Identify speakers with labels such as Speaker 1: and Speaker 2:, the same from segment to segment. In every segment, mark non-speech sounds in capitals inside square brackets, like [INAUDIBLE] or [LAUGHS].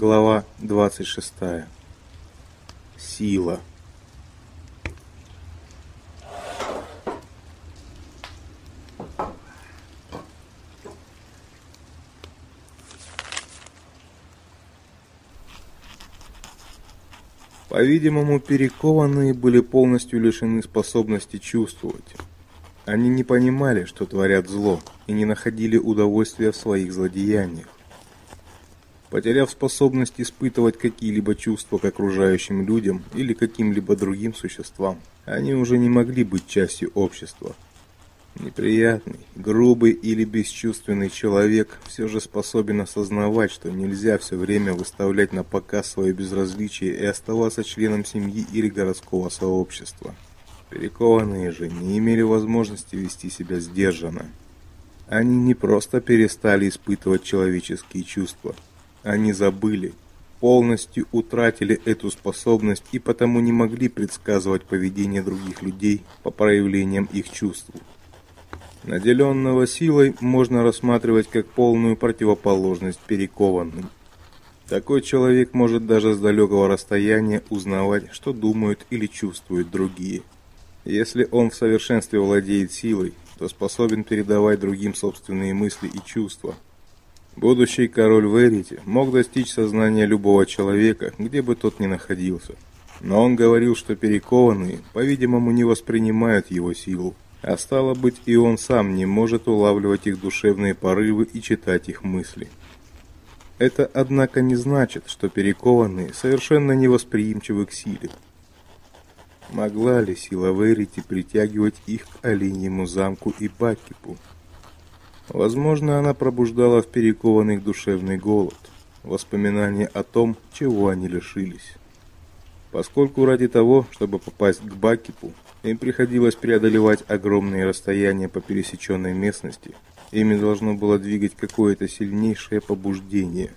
Speaker 1: Глава 26. Сила. По-видимому, перекованные были полностью лишены способности чувствовать. Они не понимали, что творят зло, и не находили удовольствия в своих злодеяниях. Потеряв способность испытывать какие-либо чувства к окружающим людям или каким-либо другим существам, они уже не могли быть частью общества. Неприятный, грубый или бесчувственный человек все же способен осознавать, что нельзя все время выставлять на показ свое безразличие и оставаться членом семьи или городского сообщества. Перекованные же не имели возможности вести себя сдержанно. Они не просто перестали испытывать человеческие чувства, они забыли, полностью утратили эту способность и потому не могли предсказывать поведение других людей по проявлениям их чувств. Наделенного силой можно рассматривать как полную противоположность перекованным. Такой человек может даже с далекого расстояния узнавать, что думают или чувствуют другие. Если он в совершенстве владеет силой, то способен передавать другим собственные мысли и чувства. Будущий король Верити мог достичь сознания любого человека, где бы тот ни находился. Но он говорил, что перекованные, по-видимому, не воспринимают его силу. А стало быть, и он сам не может улавливать их душевные порывы и читать их мысли. Это, однако, не значит, что перекованные совершенно невосприимчивы к силе. Могла ли сила Верити притягивать их к Оленьему замку и Бакипу? Возможно, она пробуждала в перекованных душевный голод, воспоминания о том, чего они лишились. Поскольку ради того, чтобы попасть к Бакипу, им приходилось преодолевать огромные расстояния по пересеченной местности, ими должно было двигать какое-то сильнейшее побуждение.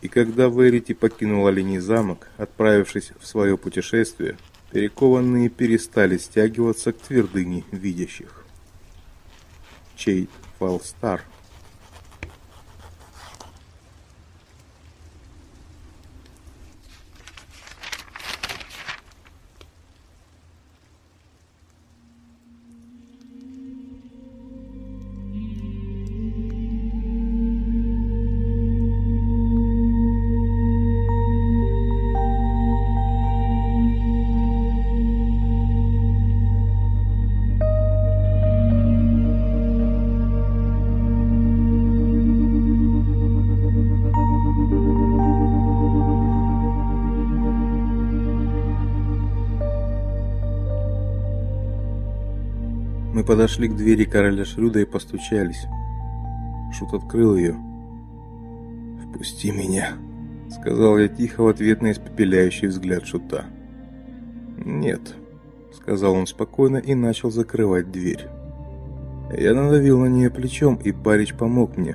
Speaker 1: И когда Верити покинула линий замок, отправившись в свое путешествие, перекованные перестали стягиваться к твердыне видящих. Чейд 12 star. Подошли к двери короля Шрюда и постучались. Шут открыл ее. «Впусти меня», — сказал я тихо в ответ на испепеляющий взгляд Шута. «Нет», — сказал он спокойно и начал закрывать дверь. Я надавил на нее плечом, и Барич помог мне.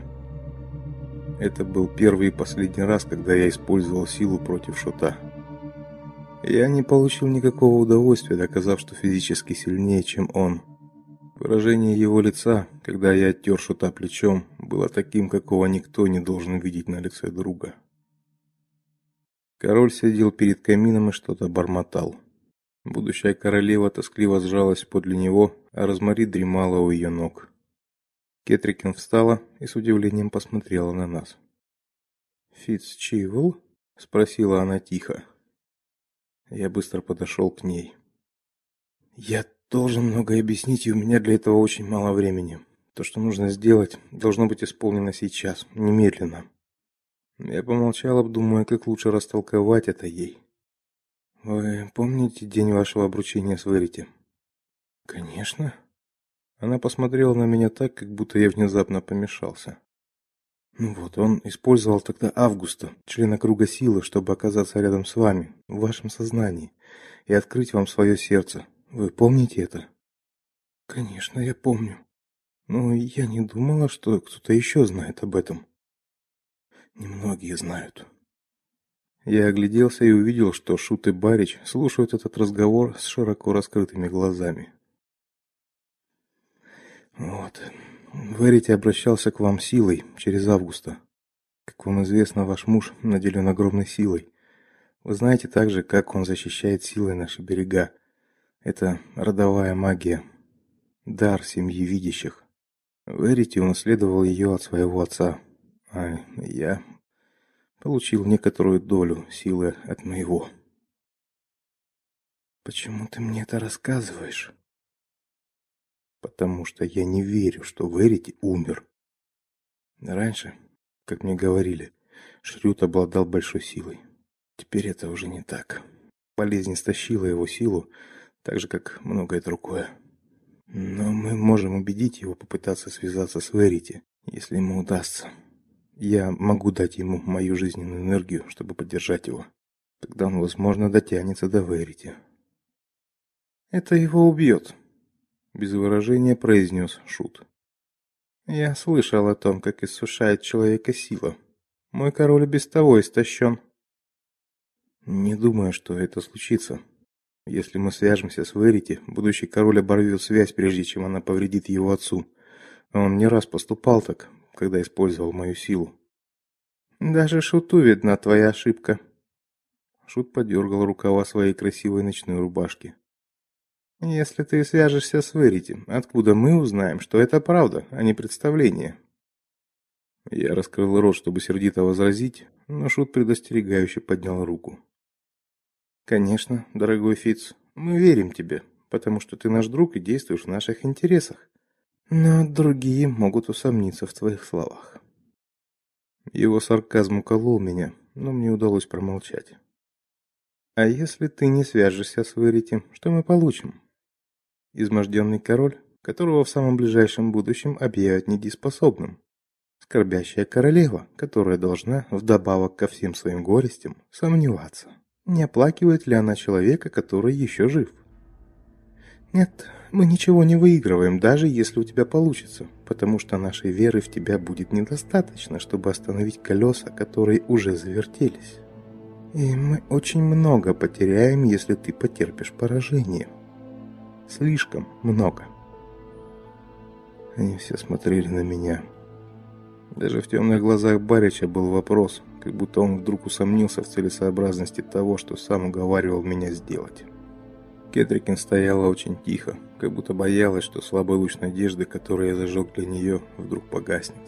Speaker 1: Это был первый и последний раз, когда я использовал силу против Шута. Я не получил никакого удовольствия, доказав, что физически сильнее, чем он. Выражение его лица, когда я оттер шута плечом, было таким, какого никто не должен видеть на лице друга. Король сидел перед камином и что-то бормотал. Будущая королева тоскливо сжалась подле него, а Розмари дремала у ее ног. Кетрикин встала и с удивлением посмотрела на нас. "Фитцчивл?" спросила она тихо. Я быстро подошел к ней. "Я должен многое объяснить, и у меня для этого очень мало времени. То, что нужно сделать, должно быть исполнено сейчас, немедленно. Я помолчал, обдумывая, как лучше растолковать это ей. Вы помните день вашего обручения с Верити? Конечно. Она посмотрела на меня так, как будто я внезапно помешался. Ну вот, он использовал тогда Августа, члена круга силы, чтобы оказаться рядом с вами, в вашем сознании, и открыть вам свое сердце, вы помните это? Конечно, я помню. Но я не думала, что кто-то еще знает об этом. Немногие знают. Я огляделся и увидел, что Шут и Барич слушают этот разговор с широко раскрытыми глазами. Вот. Верите обращался к вам силой через Августа. Как вам известно, ваш муж наделен огромной силой. Вы знаете также, как он защищает силой наши берега. Это родовая магия, дар семьи видящих. Верите унаследовал ее от своего отца, а я получил некоторую долю силы от моего. Почему ты мне это рассказываешь? Потому что я не верю, что Верите умер. Раньше, как мне говорили, Шрют обладал большой силой. Теперь это уже не так. Болезнь стащила его силу, так же как многое другое. Но мы можем убедить его попытаться связаться с Верити, если ему удастся. Я могу дать ему мою жизненную энергию, чтобы поддержать его. Тогда он, возможно, дотянется до Верити. Это его убьет», — без выражения произнес Шут. Я слышал о том, как иссушает человека сила. Мой король без того истощен. Не думаю, что это случится. Если мы свяжемся с Верити, будущий король оборвет связь, прежде чем она повредит его отцу. Он не раз поступал так, когда использовал мою силу. Даже шуту видна твоя ошибка. Шут подергал рукава своей красивой ночной рубашки. Если ты свяжешься с Верити, откуда мы узнаем, что это правда, а не представление? Я раскрыл рот, чтобы сердито возразить, но шут предостерегающе поднял руку. Конечно, дорогой Фиц, мы верим тебе, потому что ты наш друг и действуешь в наших интересах. Но другие могут усомниться в твоих словах. Его сарказм уколол меня, но мне удалось промолчать. А если ты не свяжешься с Верити, что мы получим? Изможденный король, которого в самом ближайшем будущем объявят недееспособным. Скорбящая королева, которая должна вдобавок ко всем своим горестям сомневаться. Не оплакивает ли она человека, который еще жив? Нет, мы ничего не выигрываем, даже если у тебя получится, потому что нашей веры в тебя будет недостаточно, чтобы остановить колеса, которые уже завертелись. И мы очень много потеряем, если ты потерпишь поражение. Слишком много. Они все смотрели на меня. Даже в темных глазах Барича был вопрос, как будто он вдруг усомнился в целесообразности того, что сам уговаривал меня сделать. Кетрикин стояла очень тихо, как будто боялась, что слабый луч надежды, который я зажег для нее, вдруг погаснет.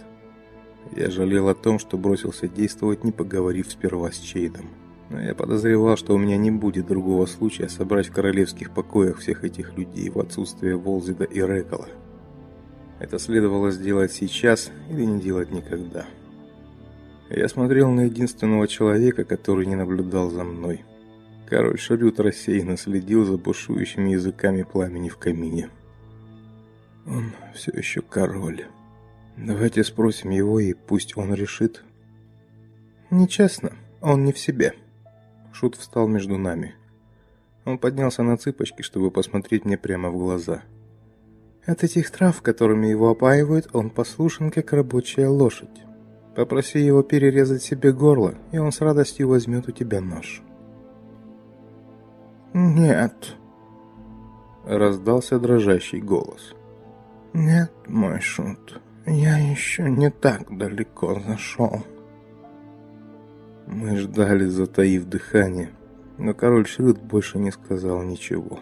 Speaker 1: Я жалел о том, что бросился действовать, не поговорив сперва с Чейдом. Но я подозревал, что у меня не будет другого случая собрать в королевских покоях всех этих людей в отсутствие Волзида и Рекола. Это следовало сделать сейчас или не делать никогда. Я смотрел на единственного человека, который не наблюдал за мной. Король Шарют рассеянно следил за бушующими языками пламени в камине. Он все еще король. Давайте спросим его, и пусть он решит. Нечестно, он не в себе. Шут встал между нами. Он поднялся на цыпочки, чтобы посмотреть мне прямо в глаза. От этих трав, которыми его опаивают, он послушен, как рабочая лошадь. Попроси его перерезать себе горло, и он с радостью возьмет у тебя нож. Нет. Раздался дрожащий голос. Нет, мой шут. Я еще не так далеко зашел. Мы ждали, затаив дыхание, но король Шрюд больше не сказал ничего.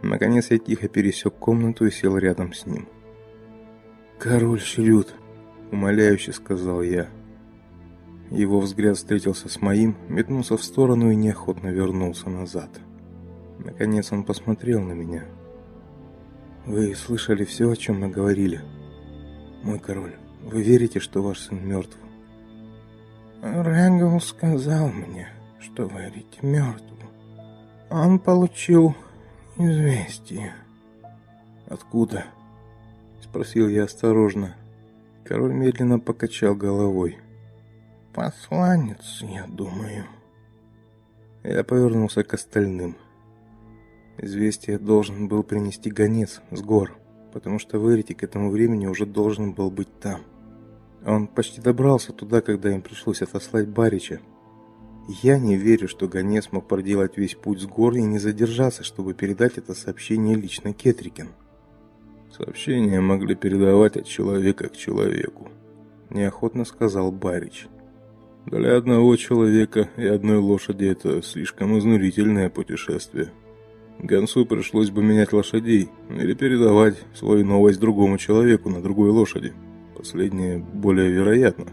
Speaker 1: Наконец я тихо пересек комнату и сел рядом с ним. «Король Шрюд», умоляюще сказал я. Его взгляд встретился с моим, метнулся в сторону и неохотно вернулся назад. Наконец он посмотрел на меня. Вы слышали все, о чем мы говорили? Мой король, вы верите, что ваш сын мертв?» Регал сказал мне, что вы верите мертв. Он получил известие. Откуда? спросил я осторожно. Король медленно покачал головой. Посланец, я думаю. Я повернулся к остальным. Известие должен был принести гонец с гор, потому что Верити к этому времени уже должен был быть там. Он почти добрался туда, когда им пришлось отослать Барича. Я не верю, что гонец мог проделать весь путь с гор и не задержаться, чтобы передать это сообщение лично Кетрикин. Сообщения могли передавать от человека к человеку. неохотно сказал Барич. Для одного человека и одной лошади это слишком изнурительное путешествие. Гонцу пришлось бы менять лошадей или передавать свою новость другому человеку на другой лошади. Последнее более вероятно.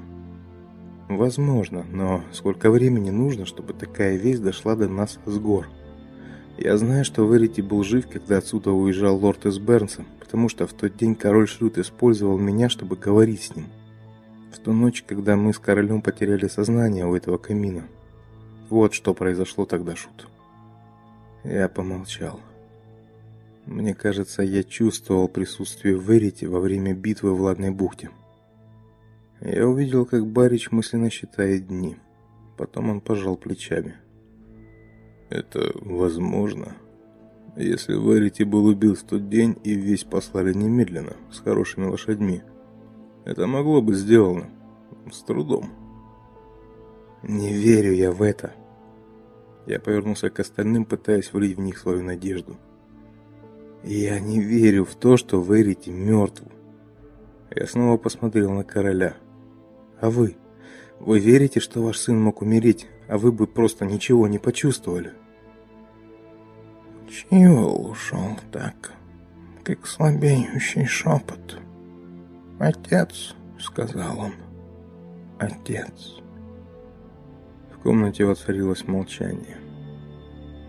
Speaker 2: Возможно, но сколько времени нужно, чтобы такая весть дошла до нас с гор? Я знаю, что Верити был жив, когда отсюда уезжал лорд из Бернса, потому что в тот день король Шрют использовал меня, чтобы говорить с ним. В ту ночь, когда мы с королем потеряли сознание у этого камина. Вот что произошло тогда, Шут. Я помолчал. Мне кажется, я чувствовал присутствие Верити во время битвы в Ладной бухте. Я увидел, как Барич мысленно считает дни. Потом он пожал плечами.
Speaker 1: Это возможно. Если Верити был убит в тот день и весь послали немедленно, с хорошими лошадьми, это могло быть сделано. С трудом.
Speaker 2: Не верю я в это. Я повернулся к остальным, пытаясь влить в них свою надежду. Я не верю в то, что Верити мертв. Я снова посмотрел на короля. А вы? Вы верите, что ваш сын мог умереть, а вы бы просто ничего не почувствовали?
Speaker 3: Чьел ушел так, как слабеющий шепот. «Отец», — сказал он, — «отец».
Speaker 2: В комнате воцарилось молчание.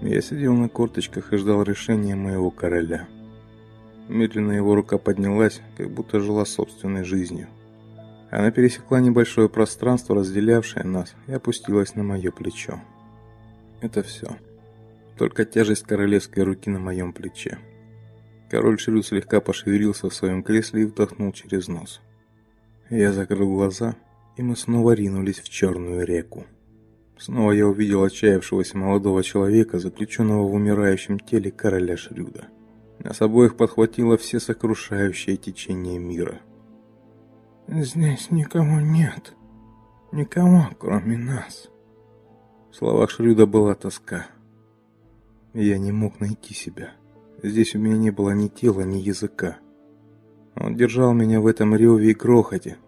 Speaker 2: Я сидел на корточках и ждал решения моего короля. Медленно его рука поднялась, как будто жила собственной жизнью. Она пересекла небольшое пространство, разделявшее нас, и опустилась на мое плечо. Это все. Только тяжесть королевской руки на моем плече. Король Шрю слегка пошевелился в своем кресле и вдохнул через нос. Я закрыл глаза, и мы снова ринулись в черную реку. Снова я увидел отчаявшегося молодого человека, заключенного в умирающем теле короля Шрюда. Нас обоих подхватило все сокрушающее течение мира.
Speaker 3: «Здесь никого нет. Никого, кроме нас».
Speaker 2: В словах Шрюда была тоска. Я не мог найти себя. Здесь у меня не было ни тела, ни языка. Он держал меня в этом реве и грохоте,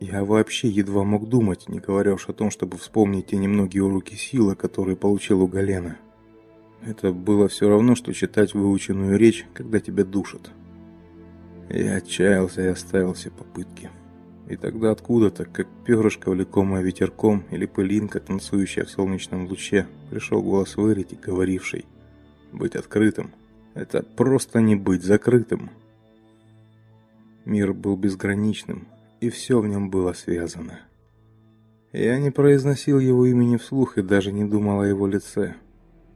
Speaker 2: я вообще едва мог думать, не говоря уж о том, чтобы вспомнить те немногие уроки силы, которые получил у Галена. Это было все равно, что читать выученную речь, когда тебя душат. Я отчаялся и оставил все попытки. И тогда откуда-то, как перышко, влекомое ветерком, или пылинка, танцующая в солнечном луче, пришел голос Верити, говоривший «Быть открытым – это просто не быть закрытым». Мир был безграничным, и все в нем было связано. Я не произносил его имени вслух и даже не думал о его лице.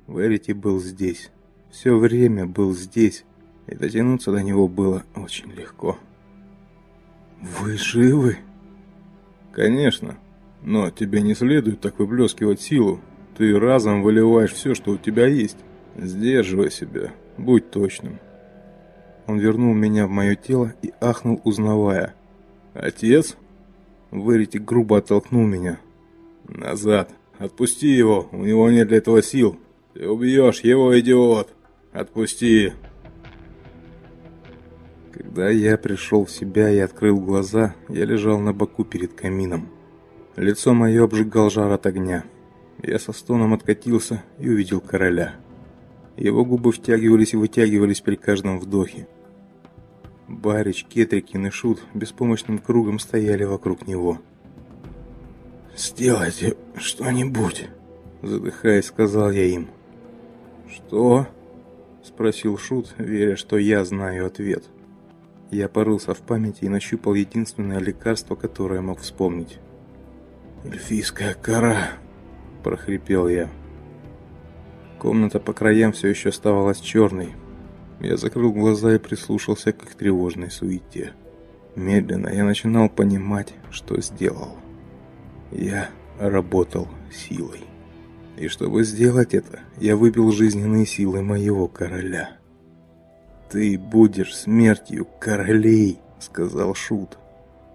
Speaker 2: Верити был здесь. Все время был здесь, и дотянуться до него было очень легко.
Speaker 1: «Вы живы?» «Конечно, но тебе не следует так выплескивать силу. Ты разом выливаешь все, что у тебя есть. Сдерживай себя, будь точным».
Speaker 2: Он вернул меня в мое тело и ахнул, узнавая –
Speaker 1: «Отец?»
Speaker 2: Верити грубо оттолкнул меня.
Speaker 1: «Назад! Отпусти его! У него нет для этого сил! Ты убьешь его, идиот! Отпусти!»
Speaker 2: Когда я пришел в себя и открыл глаза, я лежал на боку перед камином. Лицо мое обжигал жар от огня. Я со стоном откатился и увидел короля. Его губы втягивались и вытягивались при каждом вдохе. Барич, Кетрикин и Шут беспомощным кругом стояли вокруг него.
Speaker 3: «Сделайте что-нибудь», —
Speaker 2: задыхаясь, сказал я им.
Speaker 1: «Что?»
Speaker 2: — спросил Шут, веря, что я знаю ответ. Я порылся в памяти и нащупал единственное лекарство, которое мог вспомнить.
Speaker 3: «Эльфийская кора», —
Speaker 2: прохрипел я. Комната по краям все еще оставалась черной, я закрыл глаза и прислушался к их тревожной суете. Медленно я начинал понимать, что сделал. Я работал силой. И чтобы сделать это, я выпил жизненные силы моего короля. «Ты будешь смертью королей», — сказал Шут.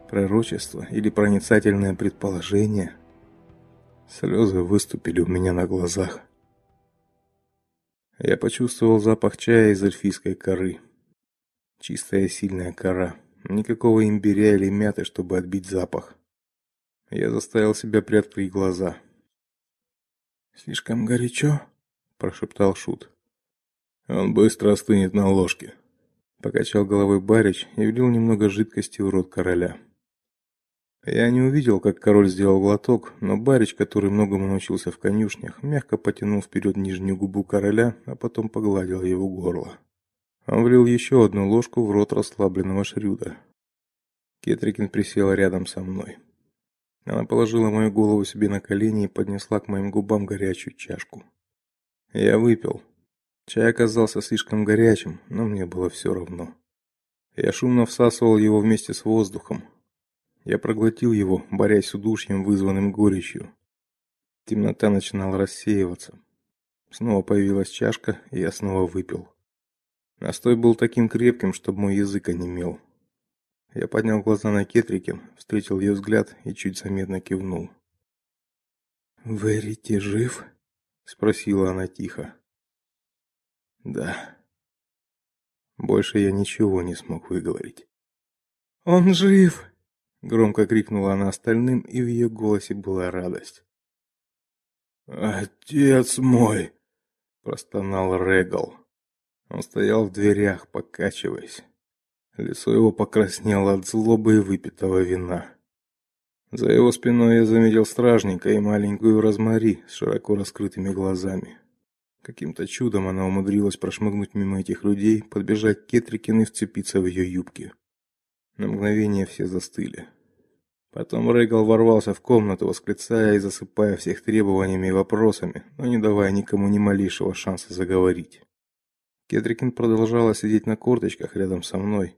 Speaker 2: Пророчество или проницательное предположение? Слезы выступили у меня на глазах. Я почувствовал запах чая из эльфийской коры. Чистая сильная кора. Никакого имбиря или мяты, чтобы отбить запах. Я заставил себя приоткрыть глаза.
Speaker 3: Слишком горячо, прошептал шут.
Speaker 2: Он быстро остынет на ложке. Покачал головой барич и влил немного жидкости в рот короля. Я не увидел, как король сделал глоток, но барич, который многому научился в конюшнях, мягко потянул вперед нижнюю губу короля, а потом погладил его горло. Он влил еще одну ложку в рот расслабленного Шрюда. Кетрикин присела рядом со мной. Она положила мою голову себе на колени и поднесла к моим губам горячую чашку. Я выпил, Чай оказался слишком горячим, но мне было все равно. Я шумно всасывал его вместе с воздухом. Я проглотил его, борясь с удушьем, вызванным горечью. Темнота начинала рассеиваться. Снова появилась чашка, и я снова выпил. Настой был таким крепким, что мой язык онемел. Я поднял глаза на Кетрикин, встретил ее взгляд и чуть заметно кивнул.
Speaker 3: "Верите жив?"
Speaker 2: спросила она тихо.
Speaker 3: Да.
Speaker 2: Больше я ничего не смог выговорить.
Speaker 3: Он жив,
Speaker 2: громко крикнула она остальным, и в ее голосе была радость.
Speaker 3: Отец мой,
Speaker 2: простонал Регал. Он стоял в дверях, покачиваясь. Лицо его покраснело от злобы и выпитого вина. За его спиной я заметил стражника и маленькую Розмари с широко раскрытыми глазами. Каким-то чудом она умудрилась прошмыгнуть мимо этих людей, подбежать к Кетрикин и вцепиться в ее юбки. На мгновение все застыли. Потом Рейгал ворвался в комнату, восклицая и засыпая всех требованиями и вопросами, но не давая никому ни малейшего шанса заговорить. Кетрикин продолжала сидеть на корточках рядом со мной.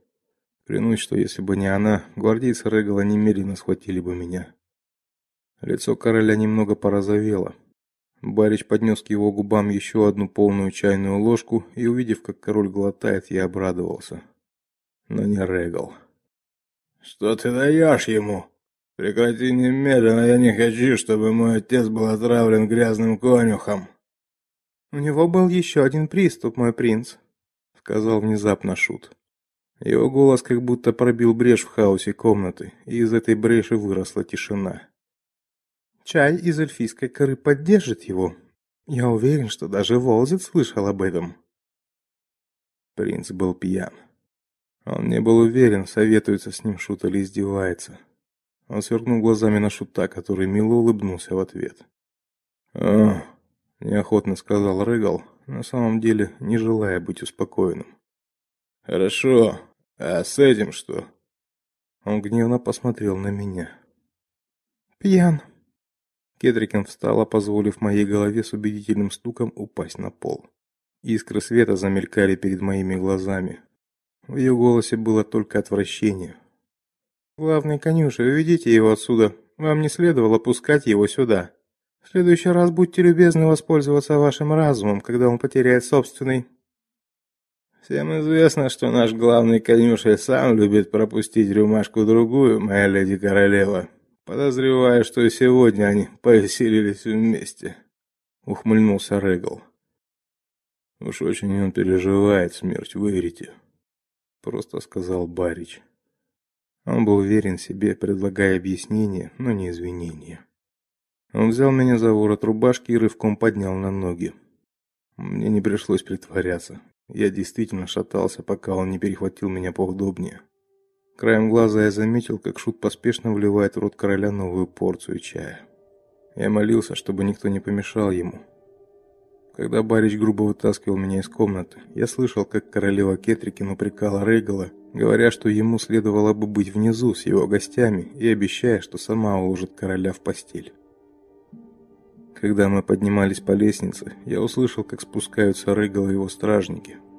Speaker 2: Клянусь, что если бы не она, гвардейцы Регала немедленно схватили бы меня. Лицо короля немного порозовело. Барич поднес к его губам еще одну полную чайную ложку, и увидев, как король глотает, я обрадовался. Но не Регал.
Speaker 3: Что ты даешь ему? Прекрати немедленно, я не хочу, чтобы мой отец был отравлен грязным конюхом.
Speaker 2: У него был еще один приступ, мой принц, сказал внезапно шут. Его голос как будто пробил брешь в хаосе комнаты, и из этой бреши выросла тишина. Чай из эльфийской коры поддержит его. Я уверен, что даже Волзит слышал об этом. Принц был пьян. Он не был уверен, советуется с ним шут или издевается. Он сверкнул глазами на шута, который мило улыбнулся в ответ. «О!» – неохотно сказал Рыгал, на самом деле не желая быть успокоенным.
Speaker 3: «Хорошо. А с этим что?»
Speaker 2: Он гневно посмотрел на меня.
Speaker 4: «Пьян»,
Speaker 2: Кетрикин встала, позволив моей голове с убедительным стуком упасть на пол. Искры света замелькали перед моими глазами. В ее голосе было только отвращение.
Speaker 4: Главный конюши, уведите его отсюда. Вам не следовало пускать его сюда. В следующий раз будьте любезны воспользоваться вашим разумом, когда он потеряет собственный.
Speaker 3: Всем известно, что наш главный конюшей сам любит пропустить рюмашку другую, моя леди королева. Подозреваю, что и сегодня они повеселились вместе, ухмыльнулся Регал.
Speaker 2: Уж очень он переживает смерть Верите, просто сказал Барич. Он был уверен в себе, предлагая объяснение, но не извинения. Он взял меня за ворот рубашки и рывком поднял на ноги. Мне не пришлось притворяться. Я действительно шатался, пока он не перехватил меня поудобнее. Краем глаза я заметил, как шут поспешно вливает в рот короля новую порцию чая. Я молился, чтобы никто не помешал ему. Когда Барич грубо вытаскивал меня из комнаты, я слышал, как королева Кетрикин упрекала Рейгала, говоря, что ему следовало бы быть внизу с его гостями и обещая, что сама уложит короля в постель. Когда мы поднимались по лестнице, я услышал, как спускаются Рейгал и его стражники –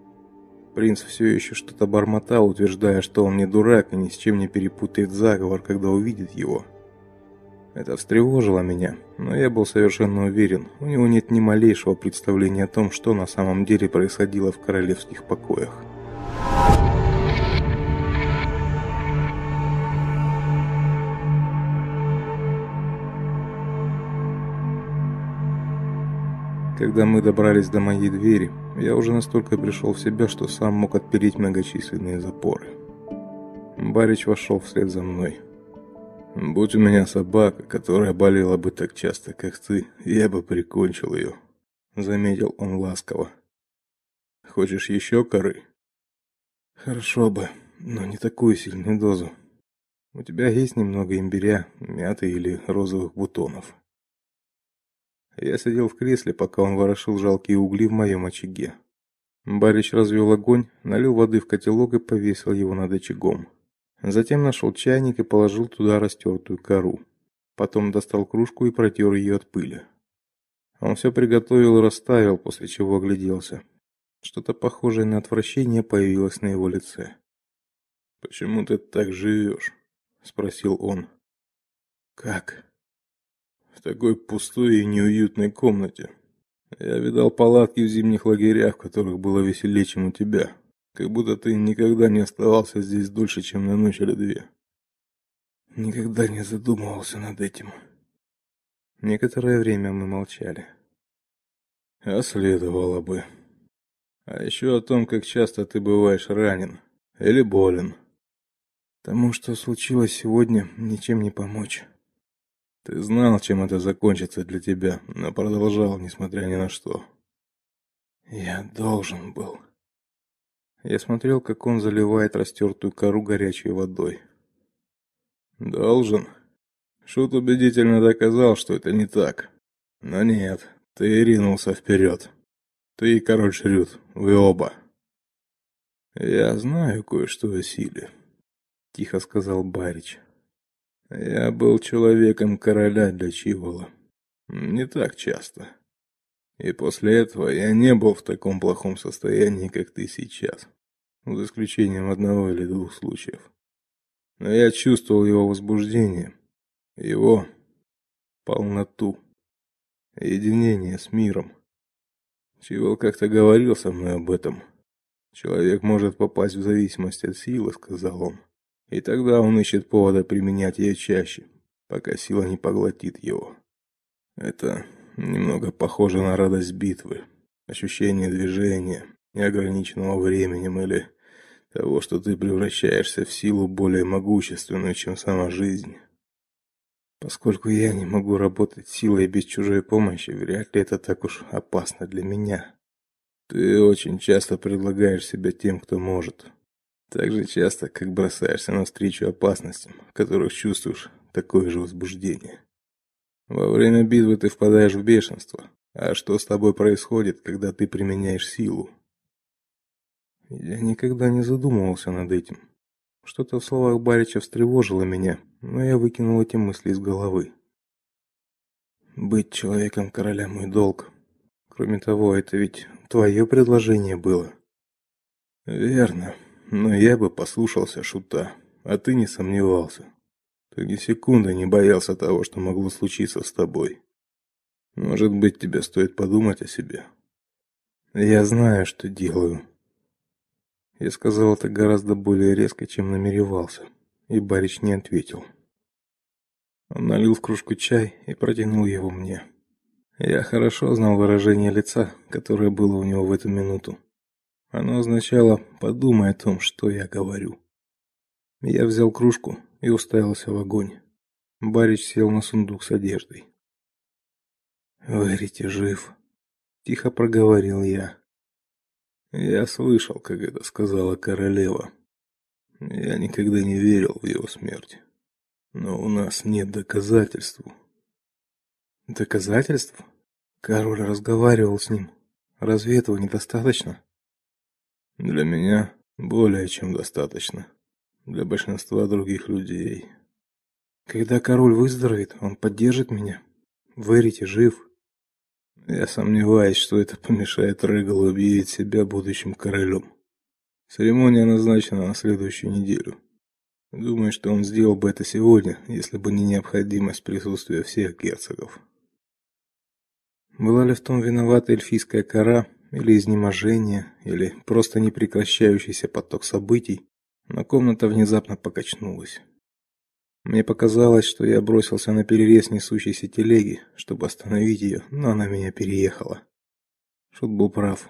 Speaker 2: Принц все еще что-то бормотал, утверждая, что он не дурак и ни с чем не перепутает заговор, когда увидит его. Это встревожило меня, но я был совершенно уверен, у него нет ни малейшего представления о том, что на самом деле происходило в королевских покоях. Когда мы добрались до моей двери, я уже настолько пришел в себя, что сам мог отпереть многочисленные запоры. Барич вошел вслед за мной.
Speaker 3: Будь у меня собака, которая болела бы так часто, как ты, я бы прикончил ее», — заметил он ласково. Хочешь еще коры?
Speaker 2: Хорошо бы, но не такую сильную дозу. У тебя есть немного имбиря, мяты или розовых бутонов. Я сидел в кресле, пока он ворошил жалкие угли в моем очаге. Барич развел огонь, налил воды в котелок и повесил его над очагом. Затем нашел чайник и положил туда растертую кору. Потом достал кружку и протер ее от пыли. Он все приготовил и расставил, после чего огляделся. Что-то похожее на отвращение появилось на его лице.
Speaker 3: "Почему ты так живешь?» — спросил он.
Speaker 2: "Как?"
Speaker 3: "В такой пустой и неуютной комнате. Я видал палатки в зимних лагерях, в которых было веселее, чем у тебя. Как будто ты никогда не оставался здесь дольше, чем на ночь или две".
Speaker 2: Никогда не задумывался над этим. Некоторое время мы молчали.
Speaker 3: А следовало бы. А еще о том, как часто ты бываешь ранен или болен.
Speaker 2: Тому, что случилось сегодня, ничем не помочь.
Speaker 3: Ты знал, чем это закончится для тебя, но продолжал, несмотря ни на что.
Speaker 2: Я должен был.
Speaker 1: Я смотрел, как он заливает растертую кору горячей водой.
Speaker 3: Должен. Шут убедительно доказал, что это не так. Но нет, ты ринулся вперед. Ты и король Шрюд, вы оба. Я знаю кое-что о силе, тихо сказал Барич. Я был человеком короля для Чивола. Не так часто. И после этого я не был в таком плохом состоянии, как ты сейчас. За исключением одного или двух случаев. Но я чувствовал его возбуждение, его полноту, единение с миром. Чивол как-то говорил со мной об этом. Человек может попасть в зависимость от силы, сказал он. И тогда он ищет повода применять ее чаще, пока сила не поглотит его. Это немного похоже на радость битвы, ощущение движения, неограниченного временем или того, что ты превращаешься в силу более могущественную, чем сама жизнь.
Speaker 2: Поскольку я не могу работать силой без чужой помощи, вряд ли это так уж опасно для меня.
Speaker 3: Ты очень часто предлагаешь себя тем, кто может. Так же часто, как бросаешься навстречу опасностям, в которых чувствуешь такое же возбуждение. Во время битвы ты впадаешь в бешенство. А что с тобой происходит, когда ты применяешь силу?
Speaker 2: Я никогда не задумывался над этим. Что-то в словах Барича встревожило меня, но я выкинул эти мысли из головы. Быть человеком короля мой долг. Кроме того, это ведь твое предложение было.
Speaker 3: Верно, но я бы послушался шута, а ты не сомневался. Ты ни секунды не боялся того, что могло случиться с тобой. Может быть, тебе стоит подумать о себе.
Speaker 2: Я знаю, что делаю. Я сказал это гораздо более резко, чем намеревался, и Барич не ответил. Он налил в кружку чай и протянул его мне. Я хорошо знал выражение лица, которое было у него в эту минуту. Оно означало: "Подумай о том, что я говорю". Я взял кружку и уставился в огонь. Барич сел на сундук с одеждой. "Верите, жив?" тихо проговорил я.
Speaker 3: Я слышал, как это сказала королева. Я никогда не верил в его смерть. Но у нас нет доказательств.
Speaker 2: Доказательств? Король разговаривал с ним. Разве этого недостаточно?
Speaker 3: Для меня более чем достаточно. Для большинства других людей.
Speaker 2: Когда король выздоровеет, он поддержит меня. Верите, жив.
Speaker 3: Я сомневаюсь, что это помешает Регалу объявить себя будущим королем. Церемония назначена на следующую неделю. Думаю, что он сделал бы это сегодня, если бы не необходимость присутствия всех герцогов.
Speaker 2: Была ли в том виновата эльфийская кора, или изнеможение, или просто непрекращающийся поток событий, но комната внезапно покачнулась. Мне показалось, что я бросился на перерез несущейся телеги, чтобы остановить ее, но она меня переехала. Шут был прав.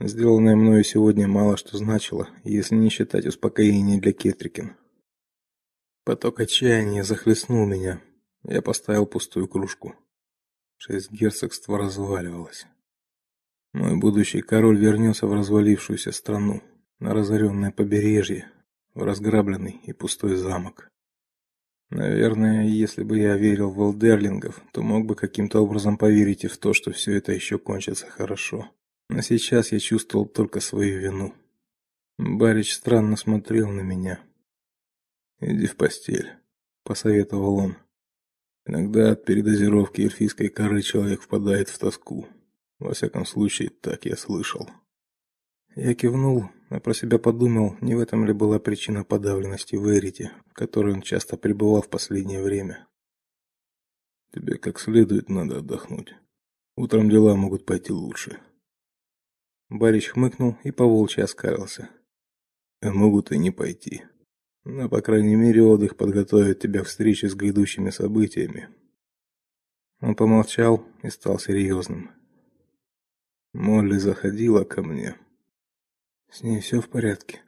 Speaker 2: Сделанное мною сегодня мало что значило, если не считать успокоения для Кетрикин. Поток отчаяния захлестнул меня. Я поставил пустую кружку. Шесть герцогств разваливалось. Мой будущий король вернется в развалившуюся страну, на разоренное побережье, в разграбленный и пустой замок. Наверное, если бы я верил в Элдерлингов, то мог бы каким-то образом поверить и в то, что все это еще кончится хорошо. Но сейчас я чувствовал только свою вину. Барич странно смотрел на меня. "Иди в постель", посоветовал он. Иногда от передозировки эльфийской коры человек впадает в тоску. Во всяком случае, так я слышал. Я кивнул, а про себя подумал, не в этом ли была причина подавленности в Эрите, в которой он часто пребывал в последнее время. Тебе как следует надо отдохнуть. Утром дела могут пойти лучше. Барич хмыкнул и поволчьи оскалился. А могут и не пойти. Но, по крайней мере, отдых подготовит тебя к встрече с грядущими событиями. Он помолчал и стал серьезным. Молли заходила ко мне. С ней все в порядке.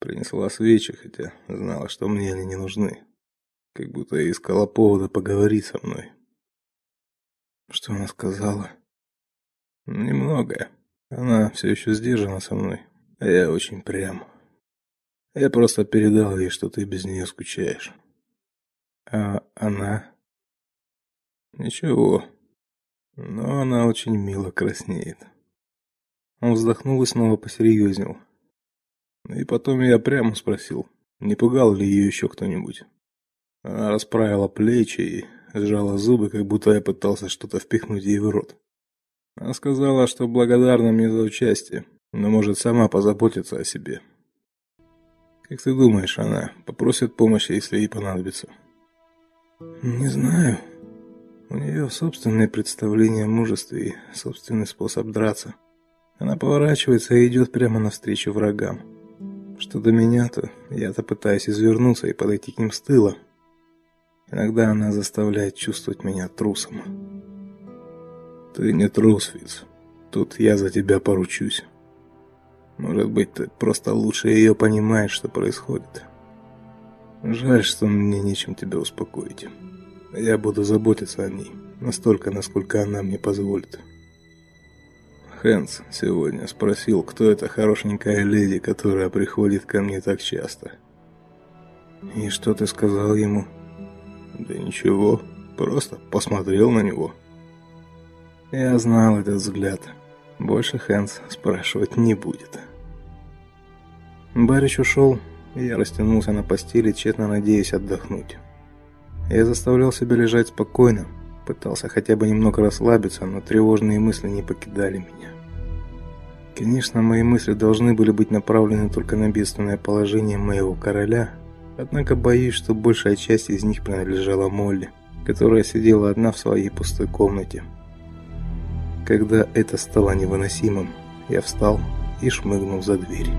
Speaker 2: Принесла свечи, хотя знала, что мне они не нужны. Как будто искала повода поговорить со мной. Что она сказала? Немного. Она все еще сдержана со мной, а я очень прям. Я просто передал ей, что ты без нее скучаешь. А она Ничего. Но она очень мило краснеет. Он вздохнул и снова посерьезнел. И потом я прямо спросил, не пугал ли ее еще кто-нибудь. Она расправила плечи и сжала зубы, как будто я пытался что-то впихнуть ей в рот. Она сказала, что благодарна мне за участие, но может сама позаботиться о себе. Как ты думаешь, она попросит помощи, если ей понадобится? Не знаю. У нее собственные представления о мужестве и собственный способ драться. Она поворачивается и идет прямо навстречу врагам. Что до меня, то я-то пытаюсь извернуться и подойти к ним с тыла. Иногда она заставляет чувствовать меня трусом. Ты не трус, Фиц. Тут я за тебя поручусь. Может быть, ты просто лучше ее понимаешь, что происходит. Жаль, что мне нечем тебя успокоить. Я буду заботиться о ней, настолько, насколько она мне позволит. Хэнс сегодня спросил, кто эта хорошенькая леди, которая приходит ко мне так часто. И что ты сказал ему? Да ничего, просто посмотрел на него. Я знал этот взгляд. Больше Хэнс спрашивать не будет. Барич ушел, и я растянулся на постели, тщетно надеясь отдохнуть. Я заставлял себя лежать спокойно, пытался хотя бы немного расслабиться, но тревожные мысли не покидали меня. Конечно, мои мысли должны были быть направлены только на бедственное положение моего короля, однако боюсь, что большая часть из них принадлежала Молли, которая сидела одна в своей пустой комнате. Когда это стало невыносимым, я встал и шмыгнул за дверь.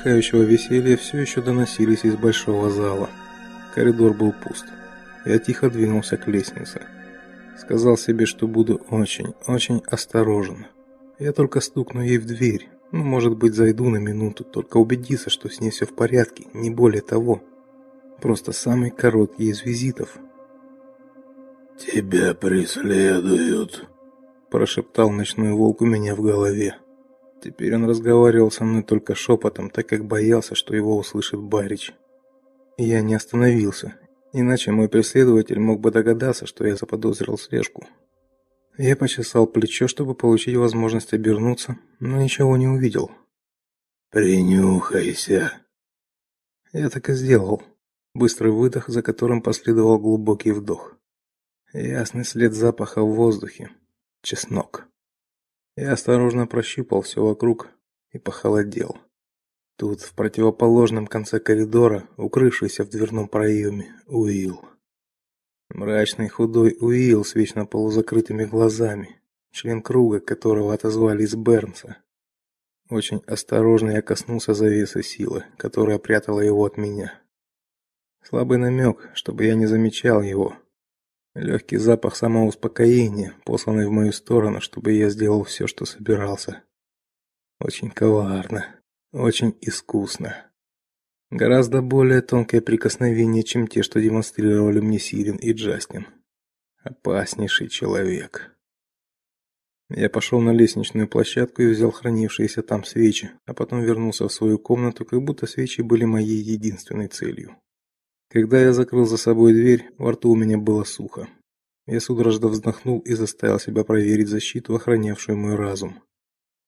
Speaker 2: Затихающего веселья все еще доносились из большого зала. Коридор был пуст. Я тихо двинулся к лестнице. Сказал себе, что буду очень, очень осторожен. Я только стукну ей в дверь. Ну, может быть, зайду на минуту, только убедиться, что с ней все в порядке, не более того. Просто самый короткий из визитов.
Speaker 3: Тебя преследуют,
Speaker 2: прошептал ночной волк у меня в голове. Теперь он разговаривал со мной только шепотом, так как боялся, что его услышит Барич. Я не остановился, иначе мой преследователь мог бы догадаться, что я заподозрил слежку. Я почесал плечо, чтобы получить возможность обернуться, но ничего не увидел.
Speaker 3: Принюхайся.
Speaker 2: Я так и сделал. Быстрый выдох, за которым последовал глубокий вдох. Ясный след запаха в воздухе. Чеснок. Я осторожно прощупал все вокруг и похолодел. Тут, в противоположном конце коридора, укрывшийся в дверном проеме, Уилл. Мрачный худой Уилл с вечно полузакрытыми глазами, член круга, которого отозвали из Бернса. Очень осторожно я коснулся завесы силы, которая прятала его от меня. Слабый намек, чтобы я не замечал его. Легкий запах самоуспокоения, посланный в мою сторону, чтобы я сделал все, что собирался. Очень коварно, очень искусно. Гораздо более тонкое прикосновение, чем те, что демонстрировали мне Сирин и Джастин. Опаснейший человек. Я пошел на лестничную площадку и взял хранившиеся там свечи, а потом вернулся в свою комнату, как будто свечи были моей единственной целью. Когда я закрыл за собой дверь, во рту у меня было сухо. Я судорожно вздохнул и заставил себя проверить защиту, охранявшую мой разум.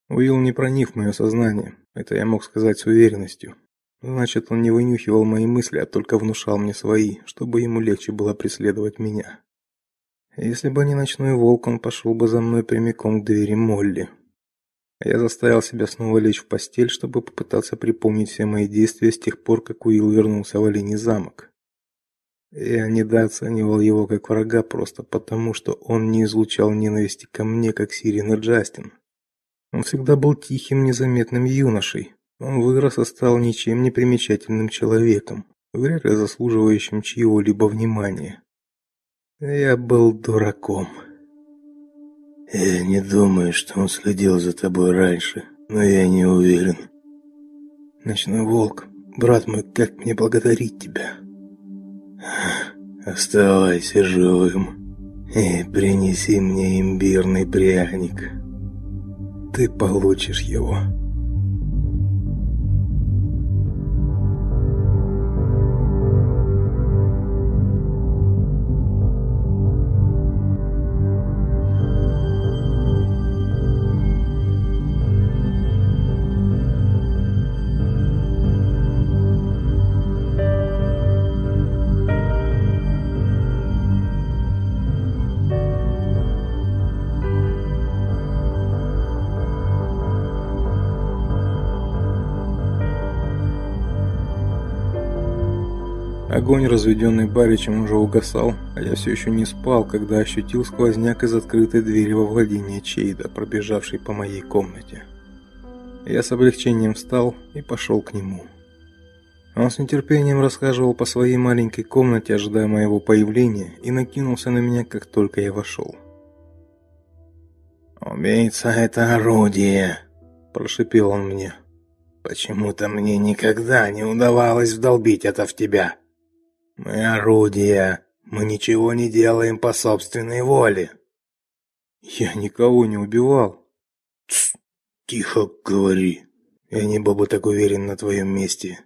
Speaker 2: Уилл не проник в мое сознание, это я мог сказать с уверенностью. Значит, он не вынюхивал мои мысли, а только внушал мне свои, чтобы ему легче было преследовать меня. Если бы не ночной волк, он пошел бы за мной прямиком к двери Молли. Я заставил себя снова лечь в постель, чтобы попытаться припомнить все мои действия с тех пор, как Уилл вернулся в Олений замок. Я недооценивал его как врага просто потому, что он не излучал ненависти ко мне, как Сирин и Джастин. Он всегда был тихим, незаметным юношей. Он вырос и стал ничем не примечательным человеком, вряд ли заслуживающим чьего-либо внимания. Я был дураком.
Speaker 3: Я не думаю, что он следил за тобой раньше, но я не уверен.
Speaker 2: Ночной волк, брат мой, как мне благодарить тебя?
Speaker 3: Оставайся живым и принеси мне имбирный пряник.
Speaker 2: Ты получишь его. Огонь, разведенный Баричем, уже угасал, а я все еще не спал, когда ощутил сквозняк из открытой двери во владение Чейда, пробежавший по моей комнате. Я с облегчением встал и пошел к нему. Он с нетерпением расхаживал по своей маленькой комнате, ожидая моего появления, и накинулся на меня, как только я вошел.
Speaker 3: «Убийца — это орудие», – прошипел он мне. «Почему-то мне никогда не удавалось вдолбить это в тебя». Мы орудия. Мы ничего не делаем по собственной воле.
Speaker 2: Я никого не убивал.
Speaker 3: Тс, тихо говори. Я не был бы так уверен на твоем месте.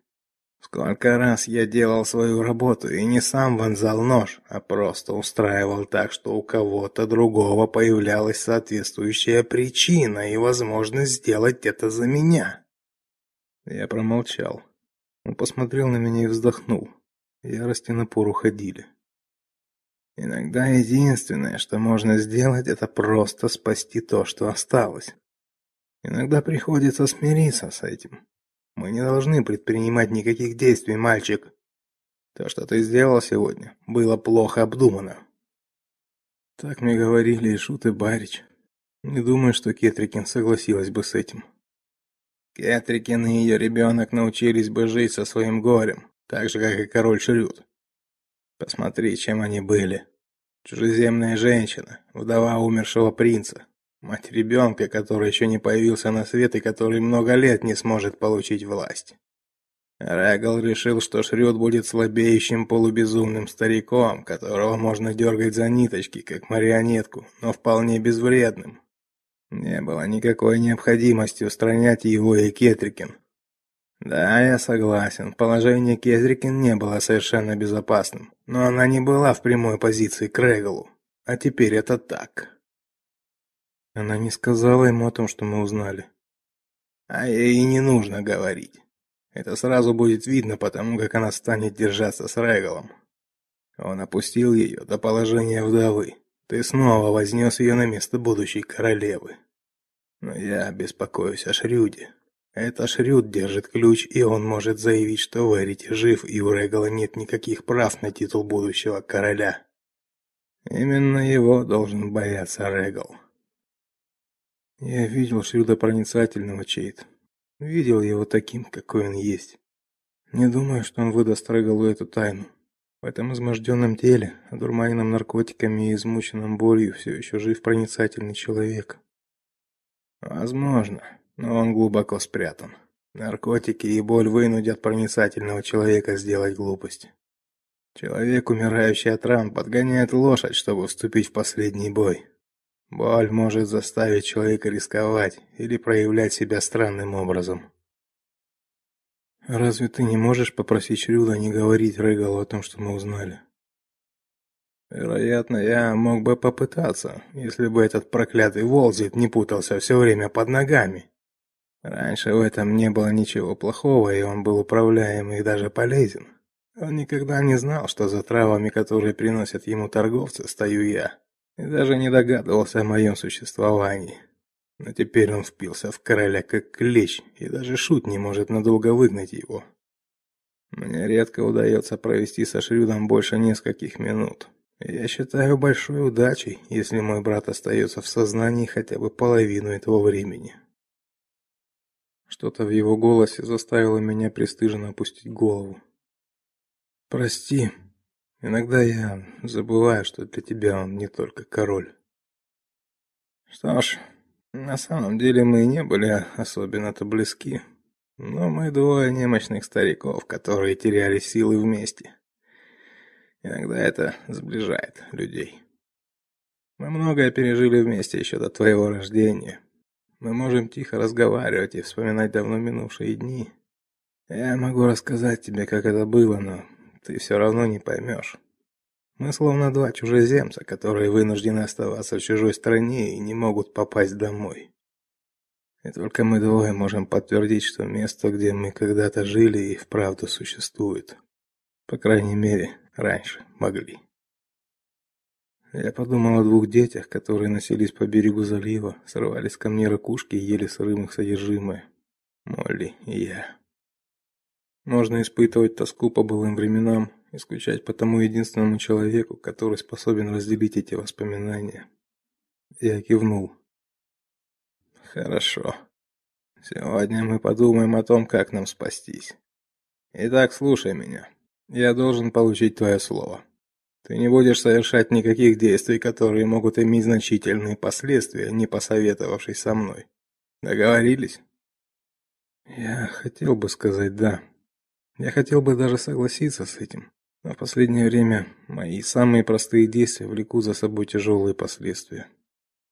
Speaker 3: Сколько раз я делал свою работу и не сам вонзал нож, а просто устраивал так, что у кого-то другого появлялась соответствующая причина и возможность сделать это за меня.
Speaker 2: Я промолчал. Он посмотрел на меня и вздохнул. Ярость и напор уходили.
Speaker 3: Иногда единственное, что можно сделать, это просто спасти то, что осталось. Иногда приходится смириться с этим. Мы не должны предпринимать никаких действий, мальчик. То, что ты сделал сегодня, было плохо обдумано.
Speaker 2: Так мне говорили и Шут Барич. Не думаю, что Кетрикин согласилась бы с этим.
Speaker 3: Кетрикин и ее ребенок научились бы жить со своим горем, так же, как и король Шрюд. Посмотри, чем они были. Чужеземная женщина, вдова умершего принца, мать ребенка, который еще не появился на свет и который много лет не сможет получить власть. Регал решил, что Шрюд будет слабеющим полубезумным стариком, которого можно дергать за ниточки, как марионетку, но вполне безвредным. Не было никакой необходимости устранять его и Кетрикин. Да, я согласен. Положение Кезрикин не было совершенно безопасным, но она не была в прямой позиции к Регалу. А теперь это так.
Speaker 2: Она не сказала ему о том, что мы узнали.
Speaker 3: А ей не нужно говорить. Это сразу будет видно потому, как она станет держаться с Регалом. Он опустил ее до положения вдовы. Ты снова вознес ее на место будущей королевы. Но я беспокоюсь о Шрюде. Это Шрюд держит ключ, и он может заявить, что Верити жив, и у Регала нет никаких прав на титул будущего короля. Именно его должен бояться Регал.
Speaker 2: Я видел Шрюда проницательного, Чейт. Видел его таким, какой он есть. Не думаю, что он выдаст Регалу эту тайну. В этом изможденном теле, одурманенном наркотиками и измученном болью, все еще жив проницательный человек.
Speaker 3: Возможно, но он глубоко спрятан. Наркотики и боль вынудят проницательного человека сделать глупость. Человек, умирающий от ран, подгоняет лошадь, чтобы вступить в последний бой. Боль может заставить человека рисковать или проявлять себя странным образом.
Speaker 2: Разве ты не можешь попросить Шрюда не говорить Регалу о том, что мы узнали?
Speaker 3: Вероятно, я мог бы попытаться, если бы этот проклятый Волзит не путался все время под ногами. Раньше в этом не было ничего плохого, и он был управляем и даже полезен. Он никогда не знал, что за травами, которые приносят ему торговцы, стою я, и даже не догадывался о моем существовании. Но теперь он впился в короля как клещ, и даже шут не может надолго выгнать его. Мне редко удается провести со Шрюдом больше нескольких минут. Я считаю большой удачей, если мой брат остается в сознании хотя бы половину этого времени.
Speaker 2: Что-то в его голосе заставило меня пристыженно опустить голову. Прости. Иногда я забываю, что для тебя он не только король.
Speaker 3: Что ж, на самом деле мы не были особенно-то близки. Но мы двое немощных стариков, которые теряли силы вместе. Иногда это сближает людей. Мы многое пережили вместе еще до твоего рождения. Мы можем тихо разговаривать и вспоминать давно минувшие дни. Я могу рассказать тебе, как это было, но ты все равно не поймешь. Мы словно два чужеземца, которые вынуждены оставаться в чужой стране и не могут попасть домой. И только мы двое можем подтвердить, что место, где мы когда-то жили, и вправду существует. По крайней мере, раньше могли. Я подумал о двух детях, которые носились по берегу залива, срывали с камней ракушки и ели сырым их содержимое. Молли и я. Можно испытывать тоску по былым временам, и скучать по тому единственному человеку, который способен разделить эти воспоминания. Я кивнул. Хорошо. Сегодня мы подумаем о том, как нам спастись. Итак, слушай меня. Я должен получить твое слово. Ты не будешь совершать никаких действий, которые могут иметь значительные последствия, не посоветовавшись со мной. Договорились?
Speaker 2: Я хотел бы сказать да. Я хотел бы даже согласиться с этим. Но в последнее время мои самые простые действия влекут за собой тяжелые последствия.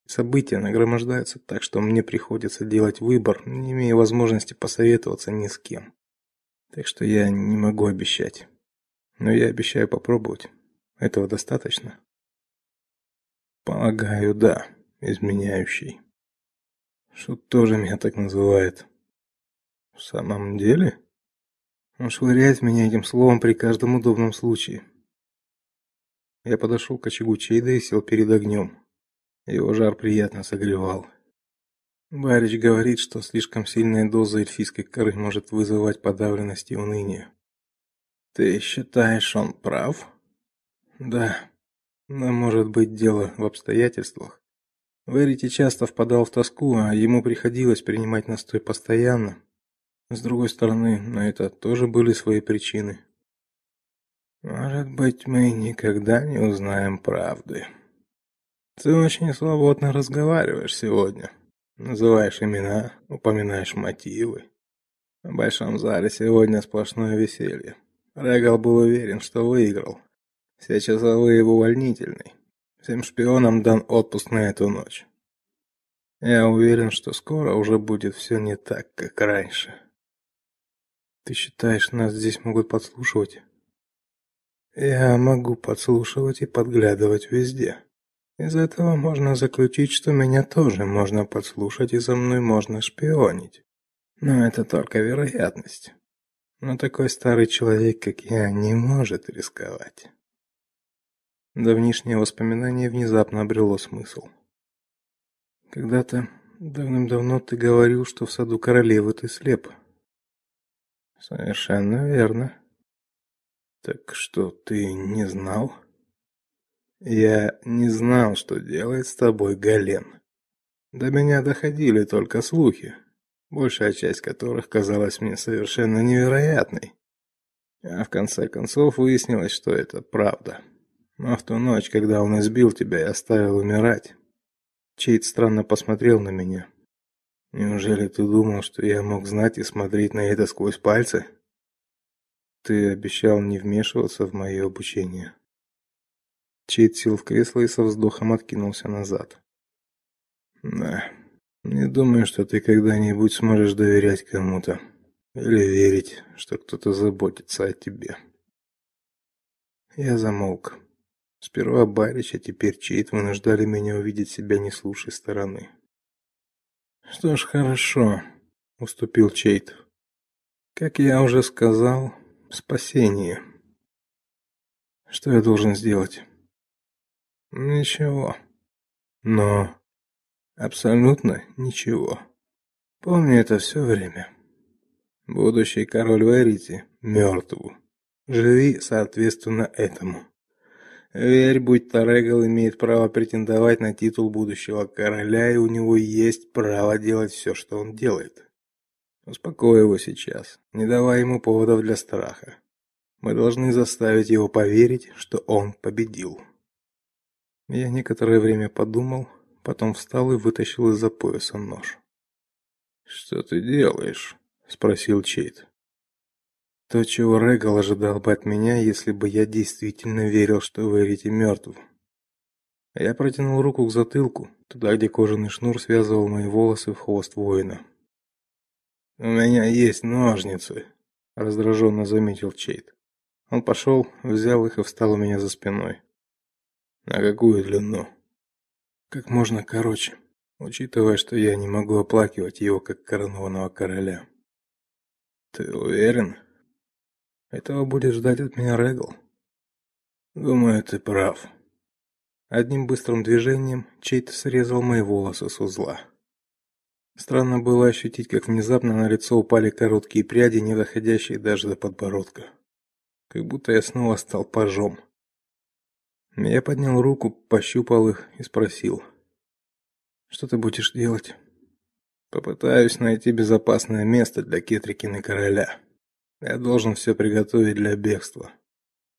Speaker 2: События нагромождаются так, что мне приходится делать выбор, не имея возможности посоветоваться ни с кем. Так что я не могу обещать. Но я обещаю попробовать. Этого достаточно?
Speaker 3: Полагаю, да, изменяющий.
Speaker 2: Шут тоже меня так называет.
Speaker 3: В самом деле?
Speaker 2: Он швыряет меня этим словом при каждом удобном случае. Я подошел к очагу Чейда и сел перед огнем. Его жар приятно согревал. Барич говорит, что слишком сильная доза эльфийской коры может вызывать подавленность и уныние.
Speaker 3: Ты считаешь, он прав?
Speaker 2: Да. Но может быть дело в обстоятельствах. Верити часто впадал в тоску, а ему приходилось принимать настой постоянно, с другой стороны, на это тоже были свои причины.
Speaker 3: Может быть, мы никогда не узнаем правды. Ты очень свободно разговариваешь сегодня. Называешь имена, упоминаешь мотивы. В большом зале сегодня сплошное веселье. Регал был уверен, что выиграл. Все часовые в увольнительной. Всем шпионам дан отпуск на эту ночь. Я уверен, что скоро уже будет все не так, как раньше.
Speaker 2: Ты считаешь, нас здесь могут подслушивать?
Speaker 3: Я могу подслушивать и подглядывать везде. Из этого можно заключить, что меня тоже можно подслушать и за мной можно шпионить. Но это только вероятность.
Speaker 4: Но такой старый человек, как я, не может рисковать. Давнишнее воспоминание внезапно обрело смысл. Когда-то давным-давно ты говорил, что в саду королевы ты слеп.
Speaker 3: Совершенно верно. Так что ты не знал? Я не знал, что делает с тобой Гален. До меня доходили только слухи, большая часть которых казалась мне совершенно невероятной. А в конце концов выяснилось, что это правда. Но в ту ночь, когда он избил тебя и оставил умирать, Чейд странно посмотрел на меня. Неужели ты думал, что я мог знать и смотреть на это сквозь пальцы? Ты обещал не вмешиваться в мое обучение. Чейд сел в кресло и со вздохом откинулся назад. Да. Не думаю, что ты когда-нибудь сможешь доверять кому-то или верить, что кто-то заботится о тебе. Я замолк. Сперва Барич, а теперь Чейд вынуждали меня увидеть себя не с лучшей стороны. Что ж, хорошо, уступил Чейд. Как я уже сказал, спасение. Что я должен сделать? Ничего. Но абсолютно ничего. Помни это все время. Будущий король Верити мертв. Живи соответственно этому. Верь, будь то Регал имеет право претендовать на титул будущего короля, и у него есть право делать все, что он делает. Успокой его сейчас, не давай ему поводов для страха. Мы должны заставить его поверить, что он победил. Я некоторое время подумал, потом встал и вытащил из-за пояса нож. Что ты делаешь? спросил Чейт. То, чего Регал ожидал бы от меня, если бы я действительно верил, что Верити мертв. Я протянул руку к затылку, туда, где кожаный шнур связывал мои волосы в хвост воина. У меня есть ножницы, раздраженно заметил Чейт. Он пошел, взял их и встал у меня за спиной. На какую длину? Как можно короче, учитывая, что я не могу оплакивать его как коронованного короля. Ты уверен? Этого будет ждать от меня Регл. Думаю, ты прав. Одним быстрым движением Чейт срезал мои волосы с узла. Странно было ощутить, как внезапно на лицо упали короткие пряди, не доходящие даже до подбородка. Как будто я снова стал пажом. Я поднял руку, пощупал их и спросил: "Что ты будешь делать?" "Попытаюсь найти безопасное место для Кетрикины короля. Я должен все приготовить для бегства.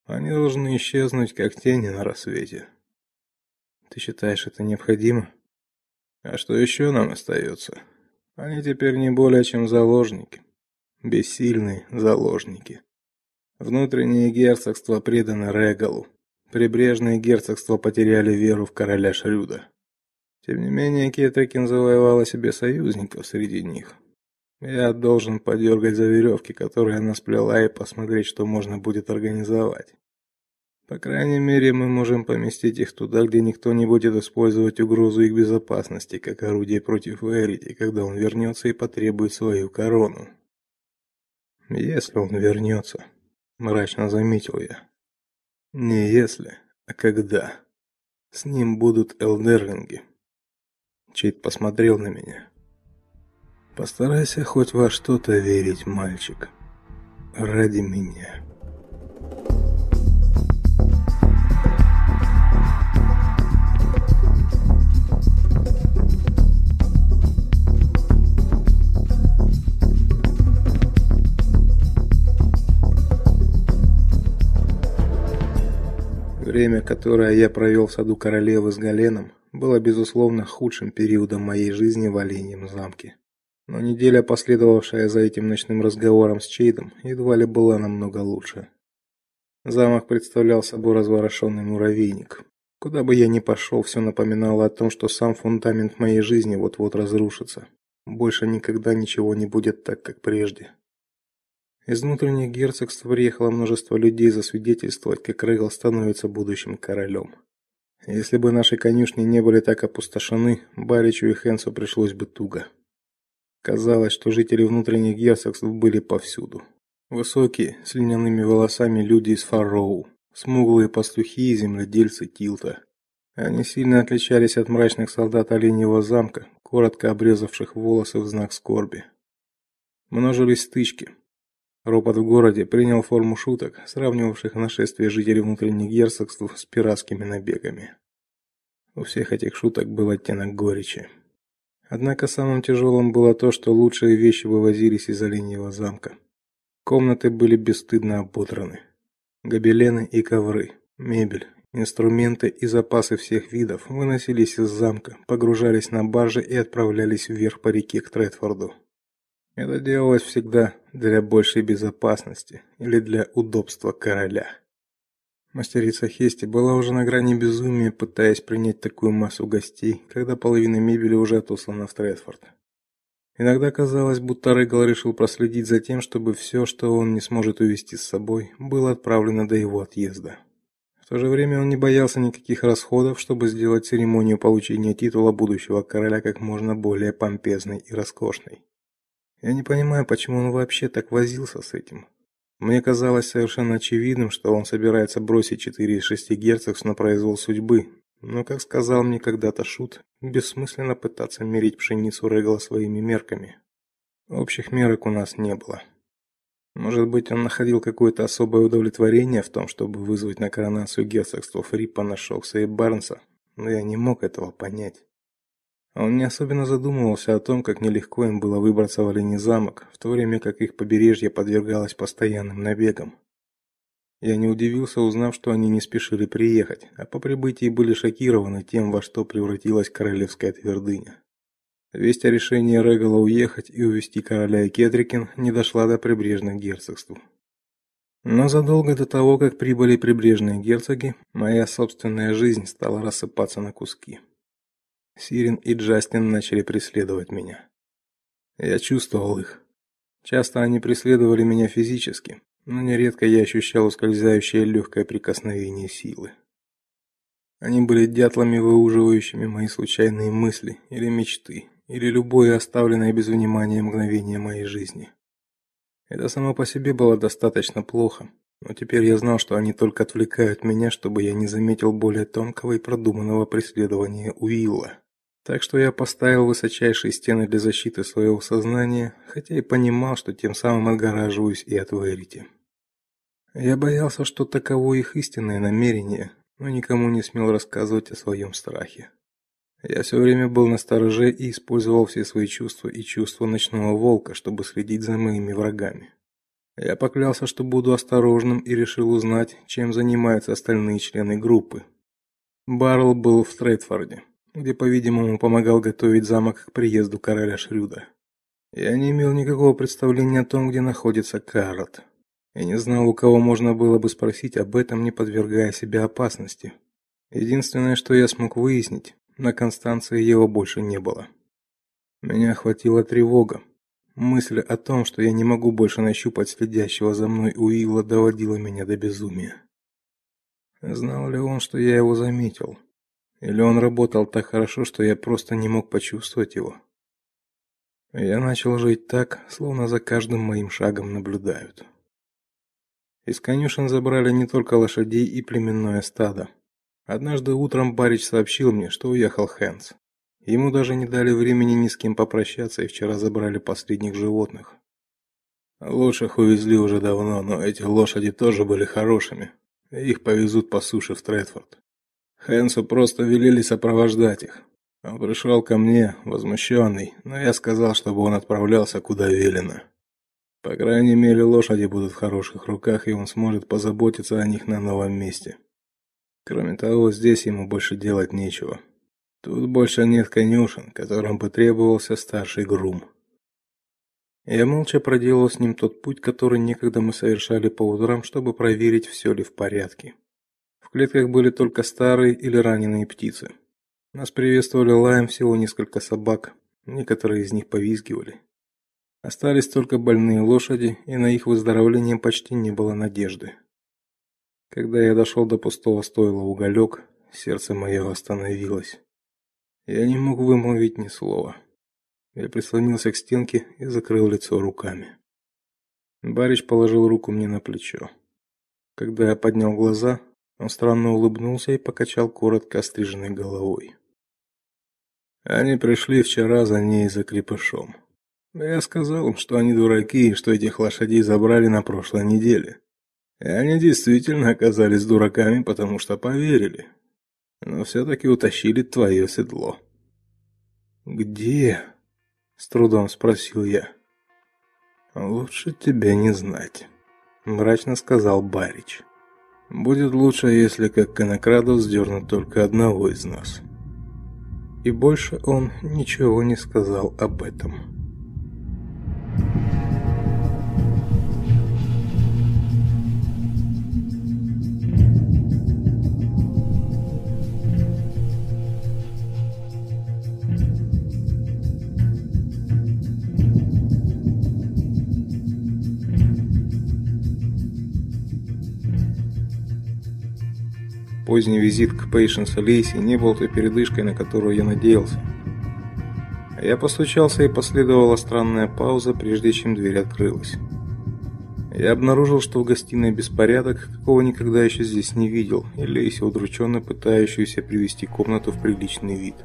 Speaker 3: Они должны исчезнуть как тени на рассвете. Ты считаешь это необходимо?" А что еще нам остается? Они теперь не более чем заложники, бессильные заложники. Внутренние герцогства преданы Регалу. Прибрежные герцогства потеряли веру в короля Шрюда. Тем не менее, Кетрикин завоевала себе союзников среди них. Я должен подергать за веревки, которые она сплела, и посмотреть, что можно будет организовать. По крайней мере, мы можем поместить их туда, где никто не будет использовать угрозу их безопасности как орудие против Эрити, когда он вернется и потребует свою корону. Если он вернется, мрачно заметил я. Не если, а когда. С ним будут элдерлинги. Чейт посмотрел на меня. Постарайся хоть во что-то верить, мальчик. Ради меня. Время, которое я провел в саду королевы с Галеном, было безусловно худшим периодом моей жизни в Оленьем замке. Но неделя, последовавшая за этим ночным разговором с Чейдом, едва ли была намного лучше. Замок представлял собой разворошенный муравейник. Куда бы я ни пошел, все напоминало о том, что сам фундамент моей жизни вот-вот разрушится. Больше никогда ничего не будет так, как прежде. Из внутренних герцогств приехало множество людей засвидетельствовать, как Регал становится будущим королем. Если бы наши конюшни не были так опустошены, Баричу и Хенсу пришлось бы туго. Казалось, что жители внутренних герцогств были повсюду.
Speaker 2: Высокие, с льняными волосами люди из Фарроу, смуглые пастухи и земледельцы Тилта. Они сильно отличались от мрачных солдат Оленьего замка, коротко обрезавших волосы в знак скорби. Множились стычки. Ропот в городе принял форму шуток, сравнивавших нашествие жителей внутренних герцогств с пиратскими набегами. У всех этих шуток был оттенок горечи. Однако самым тяжелым было то, что лучшие вещи вывозились из Оленьего замка. Комнаты были бесстыдно ободраны. Гобелены и ковры, мебель, инструменты и запасы всех видов выносились из замка, погружались на баржи и отправлялись вверх по реке к Тредфорду. Это делалось всегда для большей безопасности или для удобства короля. Мастерица Хести была уже на грани безумия, пытаясь принять такую массу гостей, когда половина мебели уже отослана в Тредфорд. Иногда казалось, будто Регал решил проследить за тем, чтобы все, что он не сможет увезти с собой, было отправлено до его отъезда. В то же время он не боялся никаких расходов, чтобы сделать церемонию получения титула будущего короля как можно более помпезной и роскошной. Я не понимаю, почему он вообще так возился с этим. Мне казалось совершенно очевидным, что он собирается бросить четыре из шести герцогств на произвол судьбы, но, как сказал мне когда-то шут, бессмысленно пытаться мерить пшеницу Регла своими мерками. Общих мерок у нас не было. Может быть, он находил какое-то особое удовлетворение в том, чтобы вызвать на коронацию герцогства Фриппана, Шокса и Барнса, но я не мог этого понять. Он не особенно задумывался о том, как нелегко им было выбраться в Оленей замок, в то время как их побережье подвергалось постоянным набегам. Я не удивился, узнав, что они не спешили приехать, а по прибытии были шокированы тем, во что превратилась королевская твердыня. Весть о решении Регала уехать и увезти короля и Кетрикин не дошла до прибрежных герцогств. Но задолго до того, как прибыли прибрежные герцоги, моя собственная жизнь стала рассыпаться на куски. Сирин и Джастин начали преследовать меня. Я чувствовал их. Часто они преследовали меня физически, но нередко я ощущал ускользающее легкое прикосновение силы. Они были дятлами, выуживающими мои случайные мысли или мечты, или любое оставленное без внимания мгновение моей жизни. Это само по себе было достаточно плохо, но теперь я знал, что они только отвлекают меня, чтобы я не заметил более тонкого и продуманного преследования Уилла. Так что я поставил высочайшие стены для защиты своего сознания, хотя и понимал, что тем самым отгораживаюсь и от Верити. Я боялся, что таково их истинное намерение, но никому не смел рассказывать о своем страхе. Я все время был на стороже и использовал все свои чувства и чувства ночного волка, чтобы следить за моими врагами. Я поклялся, что буду осторожным и решил узнать, чем занимаются остальные члены группы. Барл был в Тредфорде, где, по-видимому, помогал готовить замок к приезду короля Шрюда. Я не имел никакого представления о том, где находится Каррот. Я не знал, у кого можно было бы спросить об этом, не подвергая себя опасности. Единственное, что я смог выяснить, на Констанции его больше не было. Меня охватила тревога. Мысль о том, что я не могу больше нащупать следящего за мной Уилла, доводила меня до безумия. Знал ли он, что я его заметил? Или он работал так хорошо, что я просто не мог почувствовать его? Я начал жить так, словно за каждым моим шагом наблюдают. Из конюшен забрали не только лошадей и племенное стадо. Однажды утром барич сообщил мне, что уехал Хэнс. Ему даже не дали времени ни с кем попрощаться, и вчера забрали последних животных. Лошадь увезли уже давно, но эти лошади тоже были хорошими. Их повезут по суше в Тредфорд. Хэнсу просто велели сопровождать их. Он пришел ко мне, возмущенный, но я сказал, чтобы он отправлялся куда велено. По крайней мере, лошади будут в хороших руках, и он сможет позаботиться о них на новом месте. Кроме того, здесь ему больше делать нечего. Тут больше нет конюшен, которым бы требовался старший грум. Я молча проделал с ним тот путь, который некогда мы совершали по утрам, чтобы проверить, все ли в порядке. Клетках были только старые или раненые птицы. Нас приветствовали лаем всего несколько собак, некоторые из них повизгивали. Остались только больные лошади, и на их выздоровление почти не было надежды. Когда я дошел до пустого стойла уголек, сердце мое остановилось. Я не мог вымолвить ни слова. Я прислонился к стенке и закрыл лицо руками. Барич положил руку мне на плечо. Когда я поднял глаза, он странно улыбнулся и покачал коротко остриженной головой. Они пришли вчера за ней за крепышом. Я сказал им, что они дураки и что этих лошадей забрали на прошлой неделе. И они действительно оказались дураками, потому что поверили. Но все таки утащили твое седло.
Speaker 1: Где? с трудом спросил я.
Speaker 2: Лучше тебя не знать, мрачно сказал Барич. Будет лучше, если как конокрадов сдернут только одного из нас.
Speaker 1: И больше он ничего не сказал об этом. Поздний визит к Пейшенс Лейси не был той передышкой, на которую я надеялся. Я постучался и последовала странная пауза, прежде чем дверь открылась. Я обнаружил, что в гостиной беспорядок, какого никогда еще здесь не видел, и Лейси удрученно пытающуюся привести комнату в приличный вид.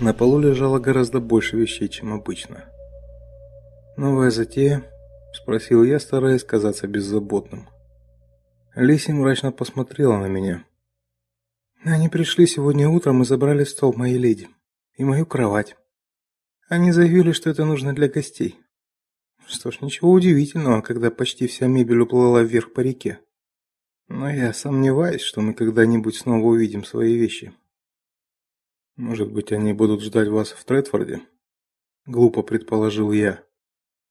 Speaker 1: На полу лежало гораздо больше вещей, чем обычно. «Новая затея?» – спросил я, стараясь казаться беззаботным. Лиси мрачно посмотрела на меня. Они пришли сегодня утром и забрали стол моей леди и мою кровать. Они заявили, что это нужно для гостей. Что ж, ничего удивительного, когда почти вся мебель уплыла вверх по реке. Но я сомневаюсь, что мы когда-нибудь снова увидим свои вещи. Может быть, они будут ждать вас в Третфорде? Глупо предположил я.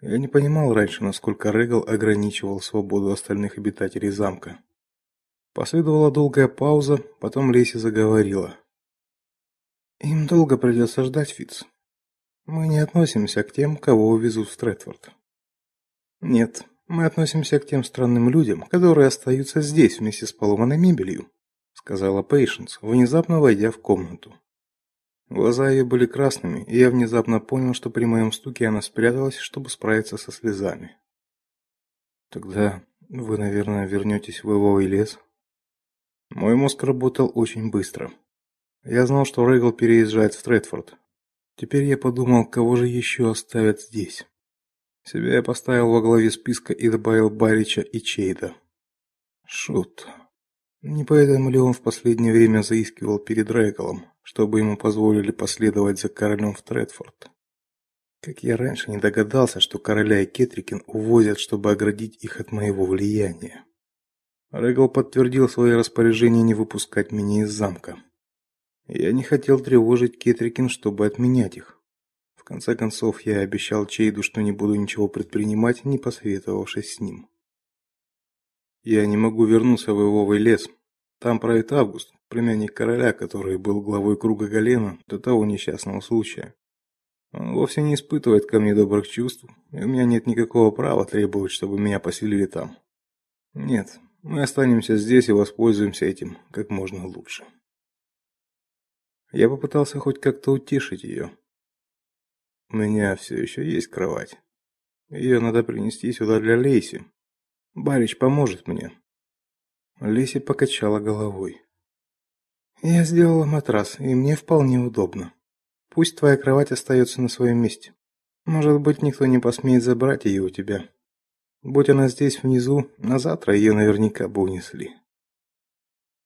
Speaker 1: Я не понимал раньше, насколько Регал ограничивал свободу остальных обитателей замка. Последовала долгая пауза, потом Леси заговорила. Им долго придется ждать, Фиц. Мы не относимся к тем, кого увезут в Стрэтфорд. Нет, мы относимся к тем странным людям, которые остаются здесь вместе с поломанной мебелью, сказала Пейшенс, внезапно войдя в комнату. Глаза ее были красными, и я внезапно понял, что при моем стуке она спряталась, чтобы справиться со слезами. Тогда вы, наверное, вернетесь в Ивовый лес. Мой мозг работал очень быстро. Я знал, что Регал переезжает в Третфорд. Теперь я подумал, кого же еще оставят здесь. Себя я поставил во главе списка и добавил Барича и Чейда. Шут. Не поэтому ли он в последнее время заискивал перед Регалом? чтобы ему позволили последовать за королем в Тредфорд. Как я раньше не догадался, что короля и Кетрикин увозят, чтобы оградить их от моего влияния. Регал подтвердил свои распоряжения не выпускать меня из замка. Я не хотел тревожить Кетрикин, чтобы отменять их. В конце концов, я обещал Чейду, что не буду ничего предпринимать, не посоветовавшись с ним. Я не могу вернуться в Ивовый лес. Там правит Август, племянник короля, который был главой круга Галена до того несчастного случая. Он вовсе не испытывает ко мне добрых чувств, и у меня нет никакого права требовать, чтобы меня поселили там. Нет, мы останемся здесь и воспользуемся этим как можно лучше. Я попытался хоть как-то утешить ее. У меня все еще есть кровать. Ее надо принести сюда для Лейси. Барич поможет мне. Лейси покачала головой. Я сделала матрас, и мне вполне удобно. Пусть твоя кровать остается на своем месте. Может быть, никто не посмеет забрать ее у тебя. Будь она здесь внизу, на завтра ее наверняка бы унесли.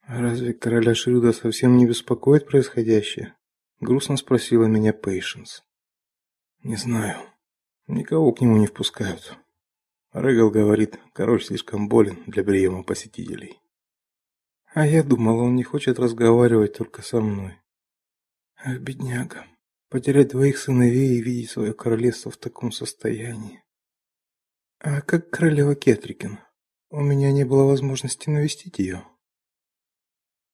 Speaker 1: Разве короля Шрюда совсем не беспокоит происходящее? грустно спросила меня Пейшенс. Не знаю. Никого к нему не впускают. Регал говорит, король слишком болен для приема посетителей. А я думала, он не хочет разговаривать только со мной. Ах, бедняга, потерять двоих сыновей и видеть свое королевство в таком состоянии. А как королева Кетрикин? У меня не было возможности навестить ее.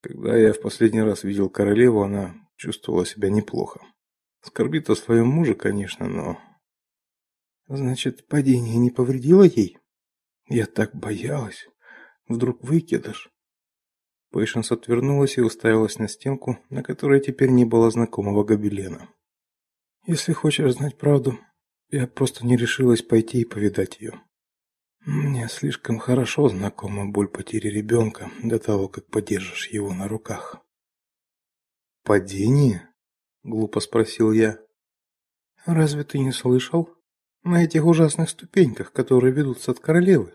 Speaker 1: Когда я в последний раз видел королеву, она чувствовала себя неплохо. Скорбит о своем муже, конечно, но Значит, падение не повредило ей? Я так боялась. Вдруг выкидыш. Пейшенс отвернулась и уставилась на стенку, на которой теперь не было знакомого гобелена. Если хочешь знать правду, я просто не решилась пойти и повидать ее.
Speaker 2: Мне слишком хорошо знакома боль потери ребенка до того, как подержишь его на руках.
Speaker 1: Падение? глупо спросил я.
Speaker 2: Разве ты не слышал? На этих ужасных ступеньках, которые ведут от королевы.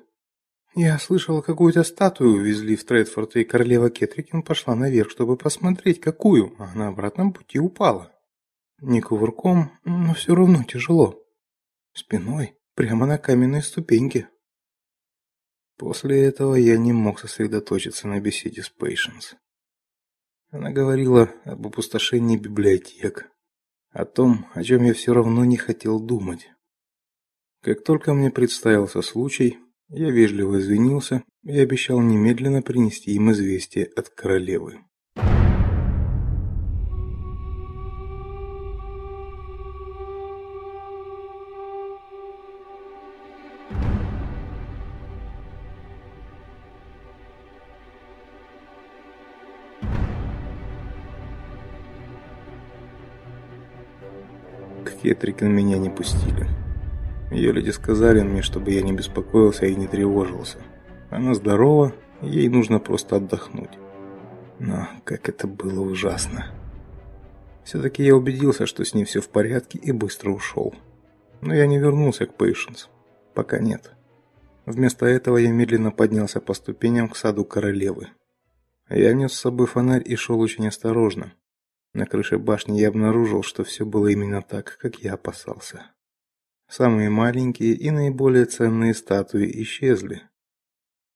Speaker 2: Я слышала, какую-то статую увезли в Тредфорд, и королева Кетрикин пошла наверх, чтобы посмотреть, какую, а на обратном пути упала. Не кувырком, но все равно тяжело. Спиной, прямо на каменной ступеньке.
Speaker 1: После этого я не мог сосредоточиться на беседе с Пейшенс. Она говорила об опустошении библиотек, о том, о чем я все равно не хотел думать. Как только мне представился случай, я вежливо извинился и обещал немедленно принести им известие от королевы. Кетрикин меня не пустили. Ее люди сказали мне, чтобы я не беспокоился и не тревожился. Она здорова, ей нужно просто отдохнуть. Но как это было ужасно. Все-таки я убедился, что с ней все в порядке и быстро ушел. Но я не вернулся к Пейшенс. Пока нет. Вместо этого я медленно поднялся по ступеням к саду королевы. Я нес с собой фонарь и шел очень осторожно, на крыше башни я обнаружил, что все было именно так, как я опасался. Самые маленькие и наиболее ценные статуи исчезли.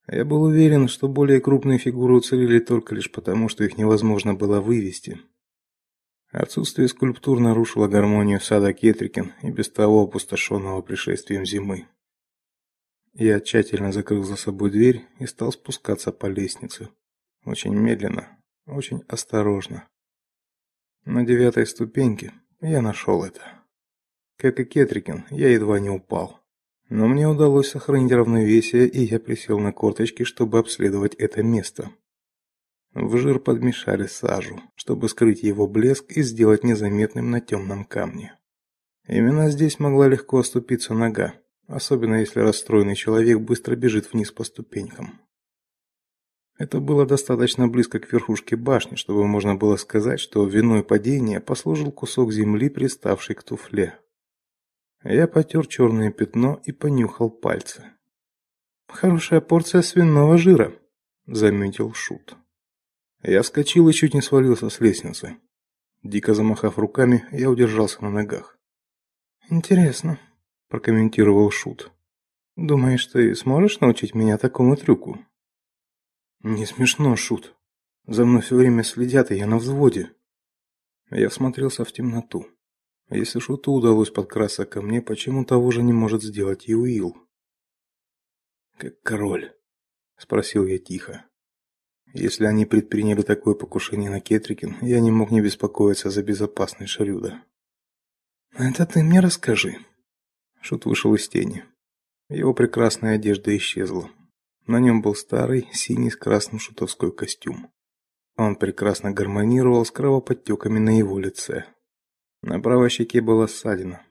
Speaker 1: Я был уверен, что более крупные фигуры уцелели только лишь потому, что их невозможно было вывести. Отсутствие скульптур нарушило гармонию сада Кетрикин и без того опустошенного пришествием зимы. Я тщательно закрыл за собой дверь и стал спускаться по лестнице. Очень медленно, очень осторожно. На девятой ступеньке я нашел это. Как и Кетрикин, я едва не упал. Но мне удалось сохранить равновесие, и я присел на корточки, чтобы обследовать это место. В жир подмешали сажу, чтобы скрыть его блеск и сделать незаметным на темном камне. Именно здесь могла легко оступиться нога, особенно если расстроенный человек быстро бежит вниз по ступенькам. Это было достаточно близко к верхушке башни, чтобы можно было сказать, что виной падения послужил кусок земли, приставший к туфле. Я потер черное пятно и понюхал пальцы. Хорошая порция свиного жира, заметил шут. Я вскочил и чуть не свалился с лестницы. Дико замахав руками, я удержался на ногах.
Speaker 2: Интересно, прокомментировал шут. Думаешь, ты сможешь научить меня такому трюку?
Speaker 1: Не смешно, шут. За мной все время следят, и я на взводе. Я всмотрелся в темноту. Если шуту удалось подкрасться ко мне, почему того же не может сделать и Уилл? Как король, спросил я тихо. Если они предприняли такое покушение на Кетрикин, я не мог не беспокоиться за безопасность Шарюда.
Speaker 2: Это ты мне расскажи.
Speaker 1: Шут вышел из тени. Его прекрасная одежда исчезла. На нем был старый синий с красным шутовской костюм. Он прекрасно гармонировал с кровоподтеками на его лице. На правой щеке была ссадина.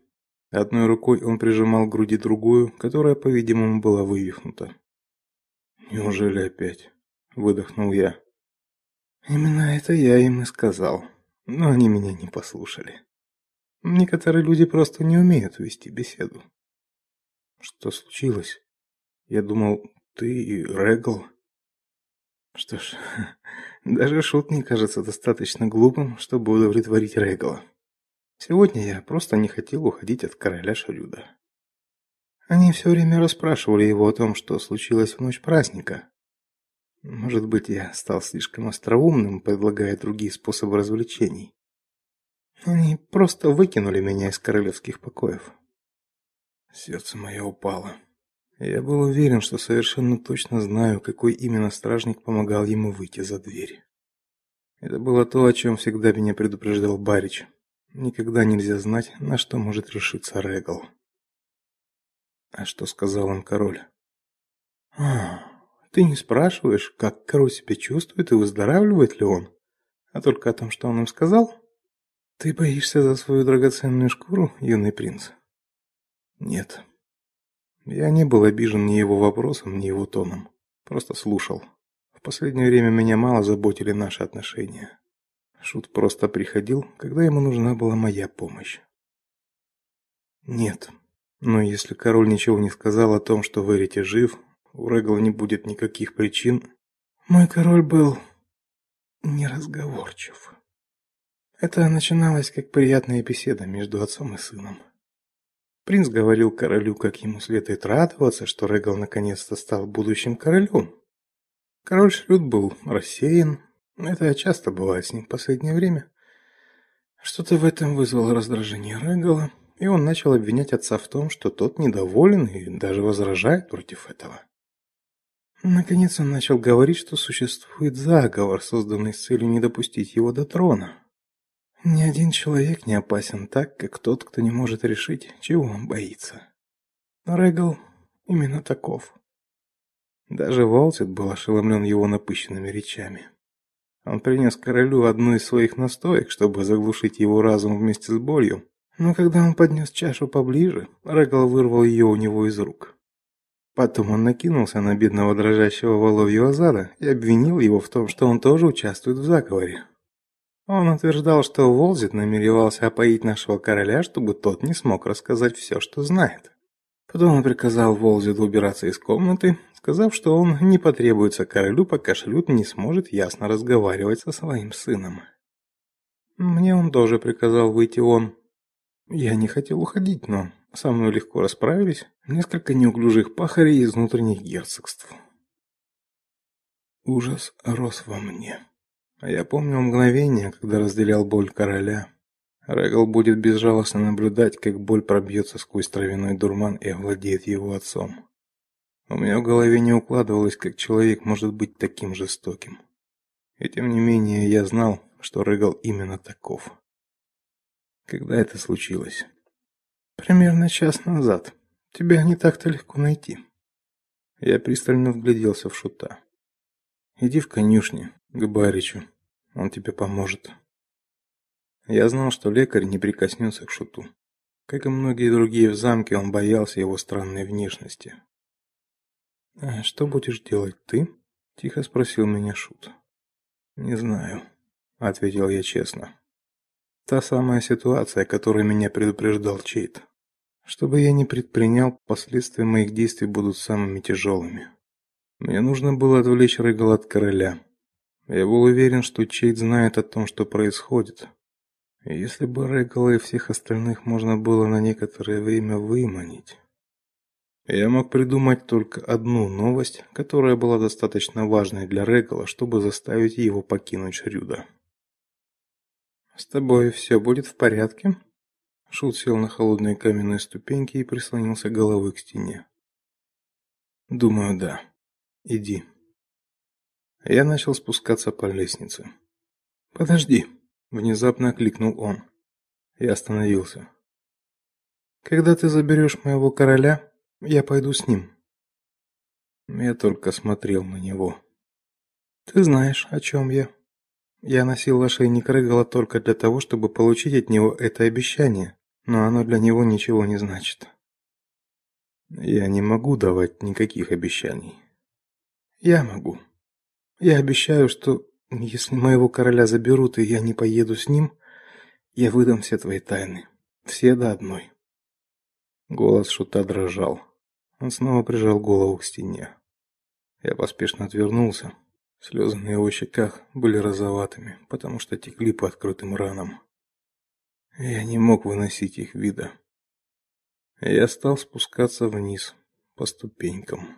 Speaker 1: Одной рукой он прижимал к груди другую, которая, по-видимому, была вывихнута. Неужели опять? выдохнул я.
Speaker 2: Именно это я им и сказал, но они меня не послушали. Некоторые люди просто не умеют вести беседу.
Speaker 1: Что случилось? Я думал, ты и Регл.
Speaker 2: Что ж, [LAUGHS] даже шут не кажется достаточно глупым, чтобы удовлетворить Регла. Сегодня я просто не хотел уходить от короля Шарюда. Они все время расспрашивали его о том, что случилось в ночь праздника. Может быть, я стал слишком остроумным, предлагая другие способы развлечений. Они просто выкинули меня из королевских покоев.
Speaker 1: Сердце мое упало. Я был уверен, что совершенно точно знаю, какой именно стражник помогал ему выйти за дверь. Это было то, о чем всегда меня предупреждал Барич. Никогда нельзя знать, на что может решиться Регал. А что сказал он король?
Speaker 2: А, ты не спрашиваешь, как король себя чувствует и выздоравливает ли он, а только о том, что он им сказал? Ты боишься за свою драгоценную шкуру, юный принц?
Speaker 1: Нет.
Speaker 2: Я не был обижен ни его вопросом, ни его тоном. Просто слушал. В последнее время меня мало заботили наши отношения. Шут просто приходил, когда ему нужна была моя помощь. Нет. Но если король ничего не сказал о том, что Верите жив, у Регла не будет никаких причин. Мой король был неразговорчив. Это начиналось как приятная беседа между отцом и сыном. Принц говорил королю, как ему следует радоваться, что Регал наконец-то стал будущим королем. Король Шрюд был рассеян. Это часто бывает с ним в последнее время. Что-то в этом вызвало раздражение Регала, и он начал обвинять отца в том, что тот недоволен и даже возражает против этого. Наконец он начал говорить, что существует заговор, созданный с целью не допустить его до трона. Ни один человек не опасен так, как тот, кто не может решить, чего он боится. Но Регал именно таков. Даже Волтит был ошеломлен его напыщенными речами. Он принес королю одну из своих настоек, чтобы заглушить его разум вместе с болью, но когда он поднес чашу поближе, Регал вырвал ее у него из рук. Потом он накинулся на бедного дрожащего Воловьего зада и обвинил его в том, что он тоже участвует в заговоре. Он утверждал, что Волзит намеревался опоить нашего короля, чтобы тот не смог рассказать все, что знает. Потом он приказал Волзиду убираться из комнаты, сказав, что он не потребуется королю, пока Шлют не сможет ясно разговаривать со своим сыном. Мне он тоже приказал выйти он. Я не хотел уходить, но со мной легко расправились несколько неуклюжих пахарей из внутренних герцогств. Ужас рос во мне. А я помню мгновение, когда разделял боль короля. Регал будет безжалостно наблюдать, как боль пробьется сквозь травяной дурман и овладеет его отцом. У меня в голове не укладывалось, как человек может быть таким жестоким. И тем не менее, я знал, что Регал именно таков. Когда это случилось? Примерно час назад. Тебя не так-то легко найти. Я пристально вгляделся в шута. Иди в конюшню, к Баричу. Он тебе поможет. Я знал, что лекарь не прикоснется к шуту. Как и многие другие в замке, он боялся его странной внешности. «А что будешь делать ты?» – тихо спросил меня шут. «Не знаю», – ответил я честно. «Та самая ситуация, о которой меня предупреждал Чейт. Что бы я ни предпринял, последствия моих действий будут самыми тяжелыми. Мне нужно было отвлечь Регала от короля. Я был уверен, что Чейд знает о том, что происходит. Если бы Регала и всех остальных можно было на некоторое время выманить, я мог придумать только одну новость, которая была достаточно важной для Регала, чтобы заставить его покинуть Шрюда. С тобой все будет в порядке? Шут сел на холодные каменные ступеньки и прислонился головой к стене. Думаю, да. Иди. Я начал спускаться по лестнице. Подожди, внезапно окликнул он. Я остановился. Когда ты заберешь моего короля, я пойду с ним. Я только смотрел на него. Ты знаешь, о чем я. Я носил ошейник Рыгала только для того, чтобы получить от него это обещание, но оно для него ничего не значит. Я не могу давать никаких обещаний. Я могу. Я обещаю, что если моего короля заберут и я не поеду с ним, я выдам все твои тайны, все до одной. Голос шута дрожал. Он снова прижал голову к стене. Я поспешно отвернулся. Слезы на его щеках были розоватыми, потому что текли по открытым ранам. Я не мог выносить их вида. Я стал спускаться вниз по ступенькам.